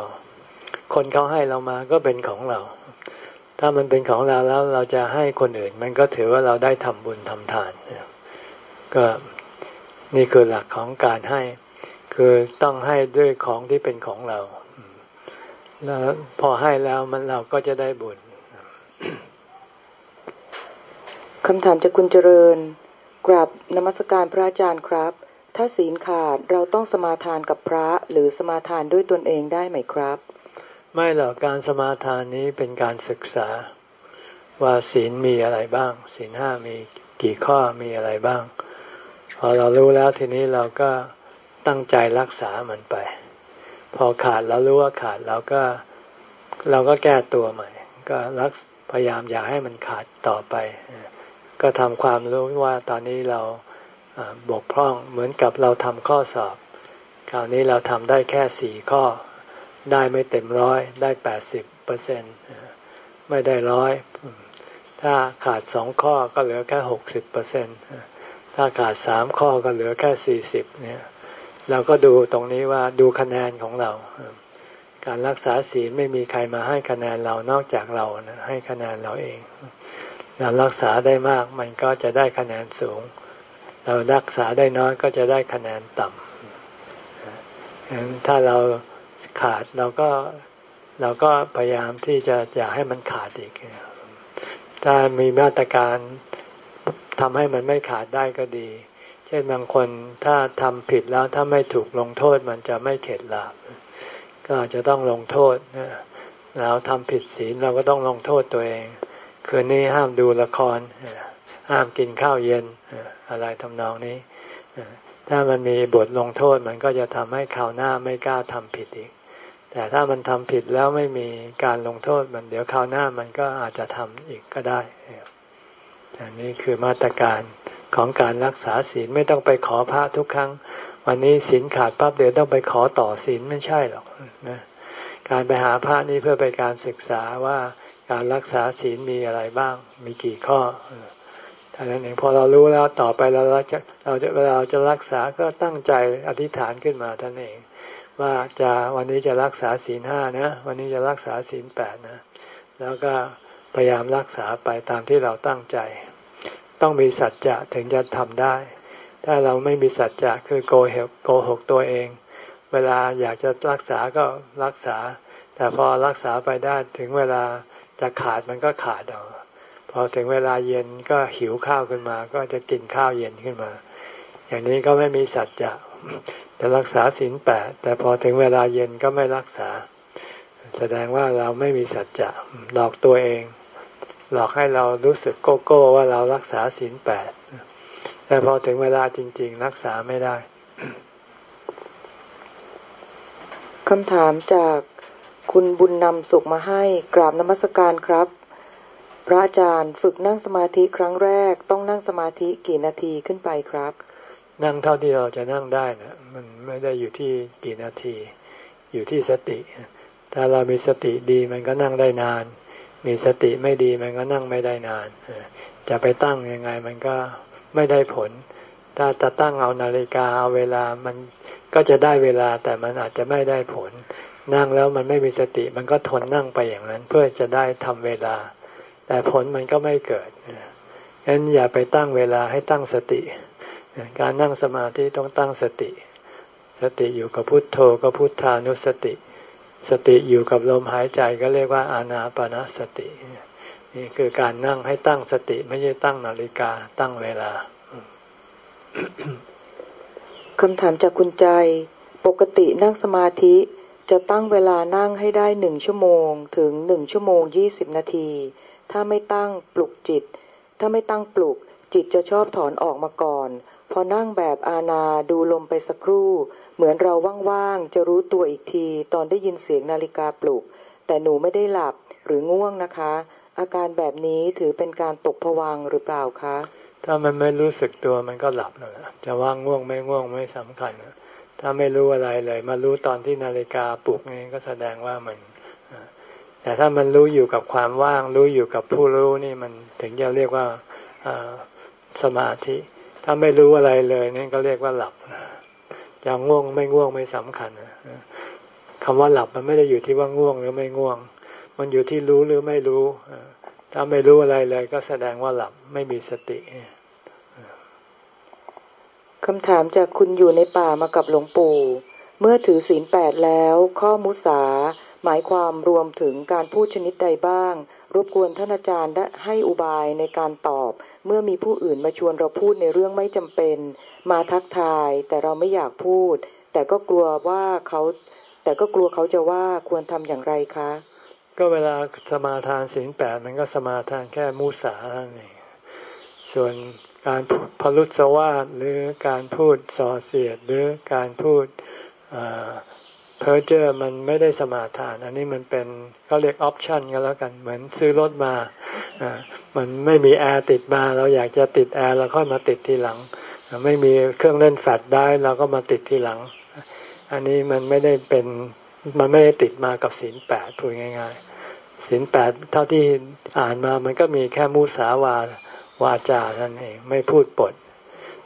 [SPEAKER 1] คนเขาให้เรามาก็เป็นของเรา ถ้ามันเป็นของเราแล้วเราจะให้คนอื่น มันก็ถือว่าเราได้ทำบุญทำทาน ก็นี่คือหลักของการให้ คือต้องให้ด้วยของที่เป็นของเรา แล้วพอให้แล้วมันเราก็จะได้บุญ
[SPEAKER 2] คำถามจากคุณเจริญ กราบนมัสการพระอาจารย์ครับ ถ้าศีลขาดเราต้องสมาทานกับพระหรือสมาทานด้วยตนเองได้ไหมครับ
[SPEAKER 1] ไม่หรอกการสมาทานนี้เป็นการศึกษา ว่าศีลมีอะไรบ้าง ศีลห้ามีกี่ข้อมีอะไรบ้าง พอเรารู้แล้วทีนี้เราก็ตั้งใจรักษามันไป พอขาดเรารู้ว่าขาดเราก็เราก็แก้ตัวใหม่ ก็รักพยายามอย่าให้มันขาดต่อไป ก็ทำความรู้ว่าตอนนี้เราบกพร่องเหมือนกับเราทำข้อสอบ คราวนี้เราทำได้แค่สี่ข้อ ได้ไม่เต็มร้อย ได้แปดสิบเปอร์เซ็นไม่ได้ร้อย ถ้าขาดสองข้อก็เหลือแค่หกสิบเปอร์เซ็นถ้าขาดสามข้อก็เหลือแค่สี่สิบเนี่ย เราก็ดูตรงนี้ว่าดูคะแนนของเรา การรักษาศีลไม่มีใครมาให้คะแนนเรานอกจากเรานะให้คะแนนเราเอง เรารักษาได้มากมันก็จะได้คะแนนสูง เรารักษาได้น้อยก็จะได้คะแนนต่ำถ้าเราขาดเราก็เราก็พยายามที่จะอยากให้มันขาดอีก ถ้ามีมาตรการทำให้มันไม่ขาดได้ก็ดี เช่นบางคนถ้าทำผิดแล้วถ้าไม่ถูกลงโทษมันจะไม่เข็ดหลาบก็จะต้องลงโทษเราทำผิดศีลเราก็ต้องลงโทษตัวเอง คืนนี้ห้ามดูละคร ห้ามกินข้าวเย็นอะไรทำนองนี้ ถ้ามันมีบทลงโทษมันก็จะทำให้คราวหน้าไม่กล้าทำผิดอีก แต่ถ้ามันทำผิดแล้วไม่มีการลงโทษมันเดี๋ยวคราวหน้ามันก็อาจจะทำอีกก็ได้อันนี้คือมาตรการของการรักษาศีลไม่ต้องไปขอพระทุกครั้ง วันนี้ศีลขาดปั๊บเดี๋ยวต้องไปขอต่อศีลไม่ใช่หรอกนะการไปหาพระนี่เพื่อไปการศึกษาว่า การรักษาศีลมีอะไรบ้าง มีกี่ข้อท่านั้นเองพอเรารู้แล้วต่อไปเราจะเราจะเวลาจะรักษาก็ตั้งใจอธิษฐานขึ้นมาท่านเอง ว่าจะวันนี้จะรักษาศีลห้านะ วันนี้จะรักษาศีลแปดนะ แล้วก็พยายามรักษาไปตามที่เราตั้งใจ ต้องมีสัจจะถึงจะทำได้ ถ้าเราไม่มีสัจจะคือโกหกโกหกตัวเอง เวลาอยากจะรักษาก็รักษา แต่พอรักษาไปได้ถึงเวลา จะขาดมันก็ขาดเอาพอถึงเวลาเย็นก็หิวข้าวขึ้นมา ก็จะกินข้าวเย็นขึ้นมา อย่างนี้ก็ไม่มีสัจจะจะรักษาศีลแปดแต่พอถึงเวลาเย็นก็ไม่รักษา แสดงว่าเราไม่มีสัจจะหลอกตัวเอง หลอกให้เรารู้สึกโกโก้ว่าเรารักษาศีลแปดแต่พอถึงเวลาจริง ๆ รักษาไม่ได้
[SPEAKER 2] คำถามจาก คุณบุญนำสุขมาให้กราบนมัสการครับ พระอาจารย์ฝึกนั่งสมาธิครั้งแรก ต้องนั่งสมาธิกี่นาทีขึ้นไปครับ
[SPEAKER 1] นั่งเท่าที่เราจะนั่งได้นะมันไม่ได้อยู่ที่กี่นาที อยู่ที่สติถ้าเรามีสติดีมันก็นั่งได้นาน มีสติไม่ดีมันก็นั่งไม่ได้นาน จะไปตั้งยังไงมันก็ไม่ได้ผล ถ้าจะตั้งเอานาฬิกาเอาเวลามันก็จะได้เวลาแต่มันอาจจะไม่ได้ผล นั่งแล้วมันไม่มีสติ มันก็ทนนั่งไปอย่างนั้น เพื่อจะได้ทำเวลา แต่ผลมันก็ไม่เกิดฉะนั้นอย่าไปตั้งเวลาให้ตั้งสติ การนั่งสมาธิต้องตั้งสติ สติอยู่กับพุทโธก็พุทธานุสติ สติอยู่กับลมหายใจก็เรียกว่าอานาปนาสติ นี่คือการนั่งให้ตั้งสติ ไม่ใช่ตั้งนาฬิกาตั้งเวลา
[SPEAKER 2] คำถามจากคุณใจ ปกตินั่งสมาธิ จะตั้งเวลานั่งให้ได้หนึ่งชั่วโมง ถึงหนึ่งชั่วโมงยี่สิบนาที ถ้าไม่ตั้งปลุกจิต ถ้าไม่ตั้งปลุกจิตจะชอบถอนออกมาก่อน พอนั่งแบบอาณาดูลมไปสักครู่ เหมือนเราว่างๆ จะรู้ตัวอีกที ตอนได้ยินเสียงนาฬิกาปลุก แต่หนูไม่ได้หลับหรือง่วงนะคะ อาการแบบนี้ถือเป็นการตกผวังหรือเปล่าคะ
[SPEAKER 1] ถ้ามันไม่รู้สึกตัวมันก็หลับแล้วจะว่างง่วงไม่ง่วงไม่สำคัญ ถ้าไม่รู้อะไรเลย มารู้ตอนที่นาฬิกาปลุกนี่ก็แสดงว่ามัน แต่ถ้ามันรู้อยู่กับความว่าง รู้อยู่กับผู้รู้นี่มันถึงจะเรียกว่าสมาธิ ถ้าไม่รู้อะไรเลยนี่ก็เรียกว่าหลับจะง่วงไม่ง่วงไม่สำคัญคำว่าหลับมันไม่ได้อยู่ที่ว่าง่วงหรือไม่ง่วง มันอยู่ที่รู้หรือไม่รู้ถ้าไม่รู้อะไรเลย ก็แสดงว่าหลับไม่มีสติ
[SPEAKER 2] คำถามจากคุณอยู่ในป่ามากับหลวงปู่ เมื่อถือศีลแปดแล้ว ข้อมุสา หมายความรวมถึงการพูดชนิดใดบ้าง รบกวนท่านอาจารย์ได้ให้อุบายในการตอบ เมื่อมีผู้อื่นมาชวนเราพูดในเรื่องไม่จำเป็น มาทักทายแต่เราไม่อยากพูด แต่ก็กลัวว่าเขา แต่ก็กลัวเขาจะว่าควรทำอย่างไรคะ
[SPEAKER 1] ก็เวลาสมาทานศีลแปดมันก็สมาทานแค่มุสาเนี่ยส่วน การผรุสวาทหรือการพูดส่อเสียดหรือการพูดเพ้อเจ้อมันไม่ได้สมาทาน อันนี้มันเป็นเขาเรียก option ก็แล้วกันเหมือนซื้อรถมามันไม่มีแอร์ติดมาเราอยากจะติดแอร์เราค่อยมาติดทีหลัง ไม่มีเครื่องเล่น flash drive เราก็มาติดทีหลัง อันนี้มันไม่ได้เป็นมันไม่ได้ติดมากับศีลแปดพูดง่ายๆศีลแปดเท่าที่อ่านมามันก็มีแค่มุสาวา วาจาท่านเองไม่พูดปด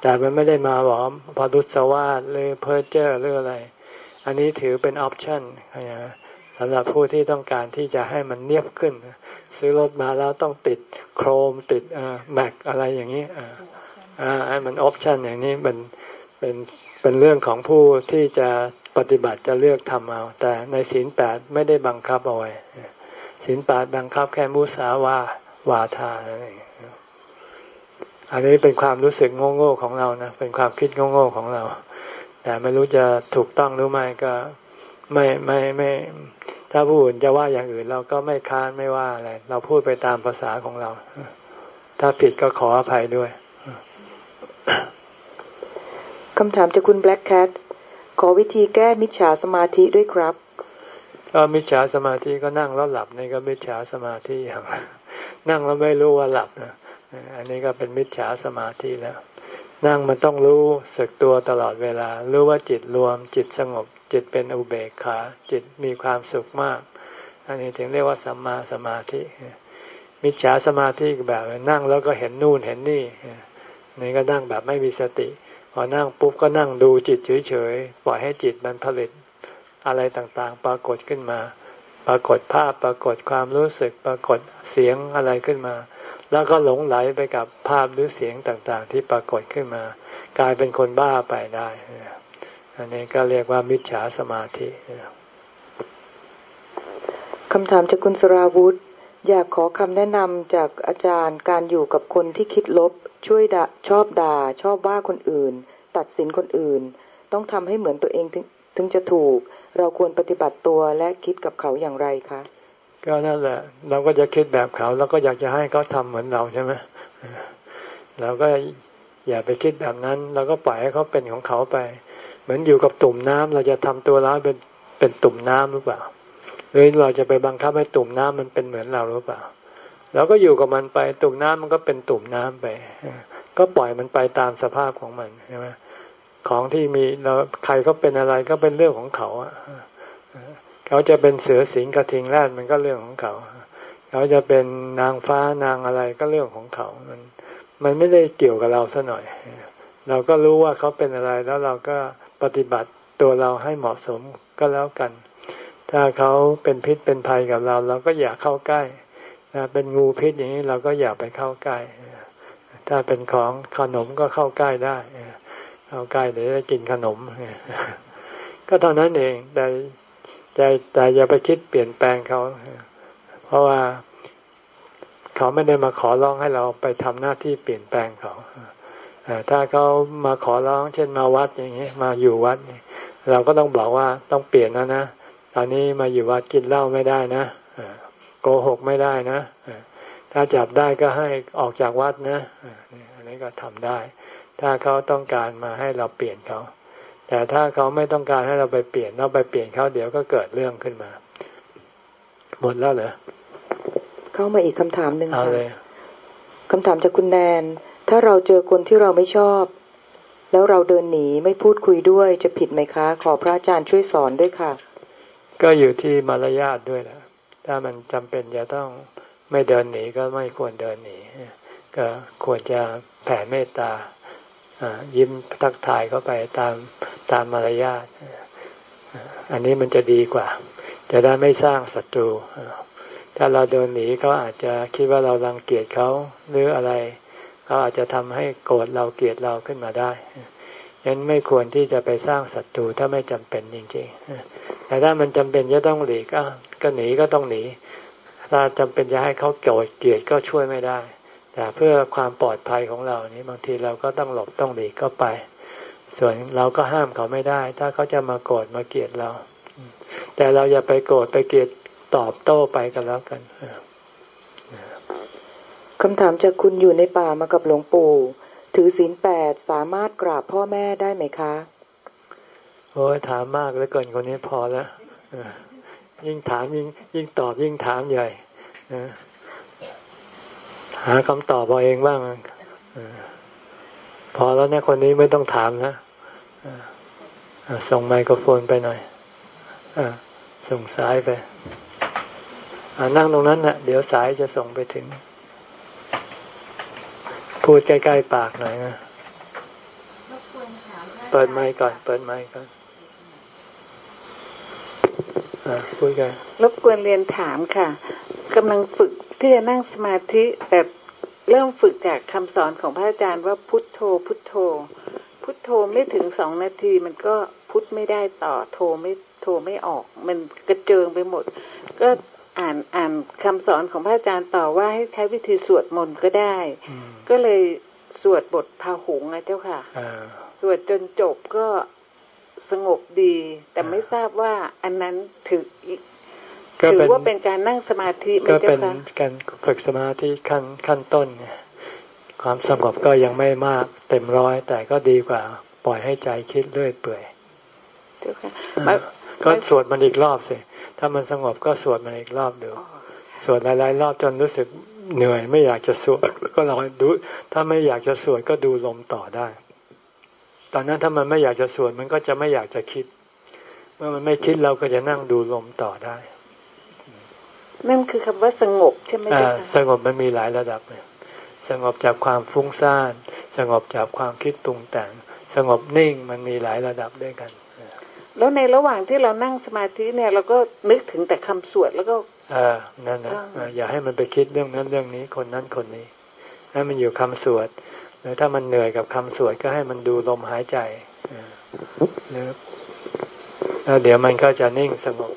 [SPEAKER 1] แต่มันไม่ได้มาบอกผรุสวาทหรือเพอร์เจอร์หรืออะไร อันนี้ถือเป็น option สำหรับผู้ที่ต้องการที่จะให้มันเนียบขึ้น ซื้อรถมาแล้วต้องติดโครมติดแม็กอะไรอย่างนี้อ่าไอ้มัน option อย่างนี้มันเป็นเป็นเรื่องของผู้ที่จะปฏิบัติจะเลือกทำเอา แต่ในศีลแปดไม่ได้บังคับเอาไว้ศีลแปดบังคับแค่มุสาวาวาทาอะไรอัน นี้เป็นความรู้สึกโง่ๆของเรานะเป็นความคิดโง่ๆของเรา แต่ไม่รู้จะถูกต้องหรือไม่ก็ไม่ไม่ไม่ ถ้าผู้อื่นจะว่าอย่างอื่น เราก็ไม่ค้านไม่ว่าอะไรเราพูดไปตามภาษาของเรา ถ้าผิดก็ขออภัยด้วย
[SPEAKER 2] คำถามจากคุณ Black Cat ขอวิธีแก้มิจฉาสมาธิด้วยครับ
[SPEAKER 1] ก็มิจฉาสมาธิก็นั่งแล้วหลับนี่ก็มิจฉาสมาธิอย่างนั่งแล้วไม่รู้ว่าหลับนะ อันนี้ก็เป็นมิจฉาสมาธิแล้ว นั่งมันต้องรู้สึกตัวตลอดเวลา รู้ว่าจิตรวม จิตสงบ จิตเป็นอุเบกขา จิตมีความสุขมาก อันนี้ถึงเรียกว่าสัมมาสมาธิ มิจฉาสมาธิแบบนั่งแล้วก็เห็นนู่นเห็นนี่ นี่ก็นั่งแบบไม่มีสติ พอนั่งปุ๊บก็นั่งดูจิตเฉยๆ ปล่อยให้จิตมันผลิตอะไรต่างๆ ปรากฏขึ้นมา ปรากฏภาพ ปรากฏความรู้สึก ปรากฏเสียงอะไรขึ้นมา แล้วก็หลงไหลไปกับภาพหรือเสียงต่างๆ ที่ปรากฏขึ้นมา กลายเป็นคนบ้าไปได้ อันนี้ก็เรียกว่ามิจฉาสมาธิ
[SPEAKER 2] คำถามจากคุณสราวุธ อยากขอคำแนะนำจากอาจารย์การอยู่กับคนที่คิดลบ ช่วยดชอบด่า ชอบว่าคนอื่น ตัดสินคนอื่น ต้องทำให้เหมือนตัวเองถึงถึงจะถูก เราควรปฏิบัติตัวและคิดกับเขาอย่างไรคะ
[SPEAKER 1] ก็นั่นแหละ เราก็จะคิดแบบเขาแล้วก็อยากจะให้เขาทาเหมือนเราใช่ไหมเราก็อย่าไปคิดแบบนั้น เราก็ปล่อยให้เขาเป็นของเขาไป เหมือนอยู่กับตุ่มน้ำเราจะทำตัวเราเป็นเป็นตุ่มน้ำหรือเปล่าหรือเราจะไปบังคับให้ตุ่มน้ำมันเป็นเหมือนเราหรือเปล่าเราก็อยู่กับมันไป ตุ่มน้ำมันก็เป็นตุ่มน้ำไป ก็ปล่อยมันไปตามสภาพของมันใช่ไหมของที่มีเราใครก็เป็นอะไรก็เป็นเรื่องของเขาอะ เขาจะเป็นเสือสิงกระทิงแรดมันก็เรื่องของเขา เขาจะเป็นนางฟ้านางอะไรก็เรื่องของเขา มันมันไม่ได้เกี่ยวกับเราซะหน่อย เราก็รู้ว่าเขาเป็นอะไรแล้วเราก็ปฏิบัติตัวเราให้เหมาะสมก็แล้วกัน ถ้าเขาเป็นพิษเป็นภัยกับเรา เราก็อย่าเข้าใกล้เป็นงูพิษอย่างนี้เราก็อย่าไปเข้าใกล้ถ้าเป็นของขนมก็เข้าใกล้ได้เข้าใกล้เดี๋ยวจะกินขนม ก็เท่านั้นเองแต่ แต่แต่อย่าไปคิดเปลี่ยนแปลงเขา เพราะว่าเขาไม่ได้มาขอร้องให้เราไปทำหน้าที่เปลี่ยนแปลงเขาถ้าเขามาขอร้อง เช่นมาวัดอย่างนี้มาอยู่วัดเราก็ต้องบอกว่าต้องเปลี่ยนนะนะตอนนี้มาอยู่วัดกินเหล้าไม่ได้นะโกหกไม่ได้นะถ้าจับได้ก็ให้ออกจากวัดนะอันนี้ก็ทำได้ ถ้าเขาต้องการมาให้เราเปลี่ยนเขา แต่ถ้าเขาไม่ต้องการให้เราไปเปลี่ยนเราไปเปลี่ยนเขาเดี๋ยวก็เกิดเรื่องขึ้นมา หมดแล้วเหรอ
[SPEAKER 2] เข้ามาอีกคำถามหนึ่งค่ะคำถามจากคุณแนน ถ้าเราเจอคนที่เราไม่ชอบ แล้วเราเดินหนีไม่พูดคุยด้วยจะผิดไหมคะ ขอพระอาจารย์ช่วยสอนด้วยค่ะ
[SPEAKER 1] ก็อยู่ที่มารยาทด้วยแหละถ้ามันจำเป็นจะต้องไม่เดินหนีก็ไม่ควรเดินหนีก็ควรจะแผ่เมตตา ยิ้มทักทายเข้าไปตามตามมารยาทอันนี้มันจะดีกว่า จะได้ไม่สร้างศัตรู ถ้าเราเดินหนีเขาอาจจะคิดว่าเรารังเกียจเขาหรืออะไร เขาอาจจะทำให้โกรธเราเกลียดเราขึ้นมาได้ยันไม่ควรที่จะไปสร้างศัตรูถ้าไม่จำเป็นจริงๆ แต่ถ้ามันจำเป็นจะต้องหลีกก็หนีก็ต้องหนี ถ้าจำเป็นจะให้เขาโกรธเกลียดก็ช่วยไม่ได้ แต่เพื่อความปลอดภัยของเรานี้บางทีเราก็ต้องหลบต้องหลีกก็ไป ส่วนเราก็ห้ามเขาไม่ได้ ถ้าเขาจะมาโกรธมาเกลียดเรา แต่เราอย่าไปโกรธไปเกลียดตอบโต้ไปกันแล้วกัน
[SPEAKER 2] คำถามจากคุณอยู่ในป่ามากับหลวงปู่ ถือศีลแปดสามารถกราบพ่อแม่ได้ไหมคะ
[SPEAKER 1] โอ้ยถามมากแล้วเกินคนนี้พอแล้วยิ่งถามยิ่งยิ่งตอบยิ่งถามใหญ่ หาคำตอบเอาเองบ้างพอแล้วนะคนนี้ไม่ต้องถามนะส่งไมโครโฟนไปหน่อยอส่งสายไปนั่งตรงนั้นนะเดี๋ยวสายจะส่งไปถึง พูดใกล้ๆปากหน่อยนะเปิดไมค์ก่อน เปิดไมค์ก่อนพูดกัน
[SPEAKER 4] รบกวนเรียนถามค่ะกำลังฝึก ที่จะนั่งสมาธิแบบเริ่มฝึกจากคำสอนของพระอาจารย์ว่าพุทโธ พุทโธ พุทโธไม่ถึงสองนาทีมันก็พุทไม่ได้ต่อโทไม่โทไม่ออก มันกระเจิงไปหมด ก็อ่านอ่านคำสอนของพระอาจารย์ต่อว่าให้ใช้วิธีสวดมนต์ก็ได้ ก็เลยสวดบทพาหุงนะเจ้าค่ะสวดจนจบก็สงบดี แต่ไม่ทราบว่าอันนั้นถือ ถือว่าเป็นการนั่งสมาธิ
[SPEAKER 1] ก็เป็นการฝึกสมาธิขั้นขั้นต้นเนี่ยความสงบก็ยังไม่มากเต็มร้อย แต่ก็ดีกว่า ปล่อยให้ใจคิดเรื่อยเปื่อยก็สวดมันอีกรอบสิถ้ามันสงบก็สวดมันอีกรอบดูสวดหลายๆรอบจนรู้สึกเหนื่อย ไม่อยากจะสวดก็ลองดู ถ้าไม่อยากจะสวดก็ดูลมต่อได้ ตอนนั้นถ้ามันไม่อยากจะสวดมันก็จะไม่อยากจะคิด เมื่อมันไม่คิดเราก็จะนั่งดูลมต่อได้
[SPEAKER 4] นั่นคือคำว่าสงบใช่ไหมจ๊ะ
[SPEAKER 1] สงบมันมีหลายระดับเลยสงบจากความฟุ้งซ่าน สงบจากความคิดปรุงแต่ง สงบนิ่งมันมีหลายระดับด้วยกัน
[SPEAKER 4] แล้วในระหว่างที่เรานั่งสมาธิเนี่ย เราก็นึกถึงแต่คำสวดแล้วก็
[SPEAKER 1] อ่านั่นนะอย่าให้มันไปคิดเรื่องนั้นเรื่องนี้คนนั้นคนนี้ ให้มันอยู่คำสวดหรือถ้ามันเหนื่อยกับคำสวดก็ให้มันดูลมหายใจหรือแล้วเดี๋ยวมันก็จะนิ่งสงบ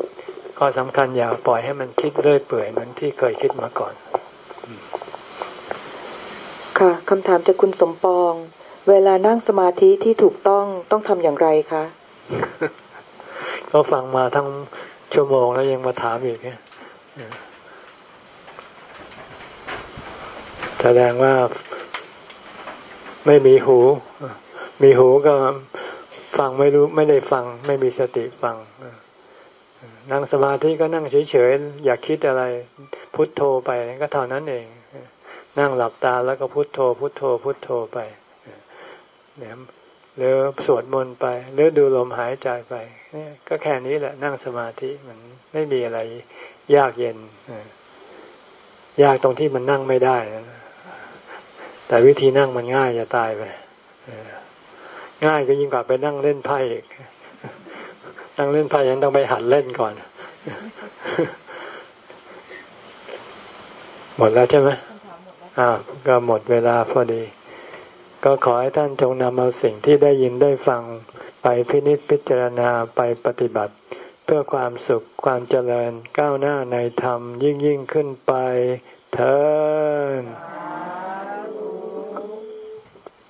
[SPEAKER 1] ข้อสำคัญอย่าปล่อยให้มันคิดเรื่อยเปื่อยเหมือนที่เคยคิดมาก่อน
[SPEAKER 2] ค่ะคำถามจากคุณสมปอง เวลานั่งสมาธิที่ถูกต้องต้องทำอย่างไรคะ
[SPEAKER 1] ก็ฟังมาทั้งชั่วโมงแล้วยังมาถามอีกเนี่ยแสดงว่าไม่มีหู มีหูก็ฟังไม่รู้ไม่ได้ฟัง ไม่มีสติฟัง นั่งสมาธิก็นั่งเฉยๆอย่าคิดอะไร พุทโธไปก็เท่านั้นเอง นั่งหลับตาแล้วก็พุทโธ พุทโธ พุทโธไปเนี่ยหรือสวดมนต์ไป หรือดูลมหายใจไปนี่ก็แค่นี้แหละ นั่งสมาธิมันไม่มีอะไร ยากเย็นยากตรงที่มันนั่งไม่ได้นะแต่วิธีนั่งมันง่ายจะตายไปง่ายก็ยิ่งกว่าไปนั่งเล่นไพ่อีก นั่งเล่นไพ่ยังต้องไปหัดเล่นก่อน หมดแล้วใช่ไหมอ่าก็หมดเวลาพอดี ก็ขอให้ท่านจงนำเอาสิ่งที่ได้ยินได้ฟังไปพินิจพิจารณาไปปฏิบัติ เพื่อความสุขความเจริญก้าวหน้าในธรรมยิ่งยิ่งขึ้นไปเถิด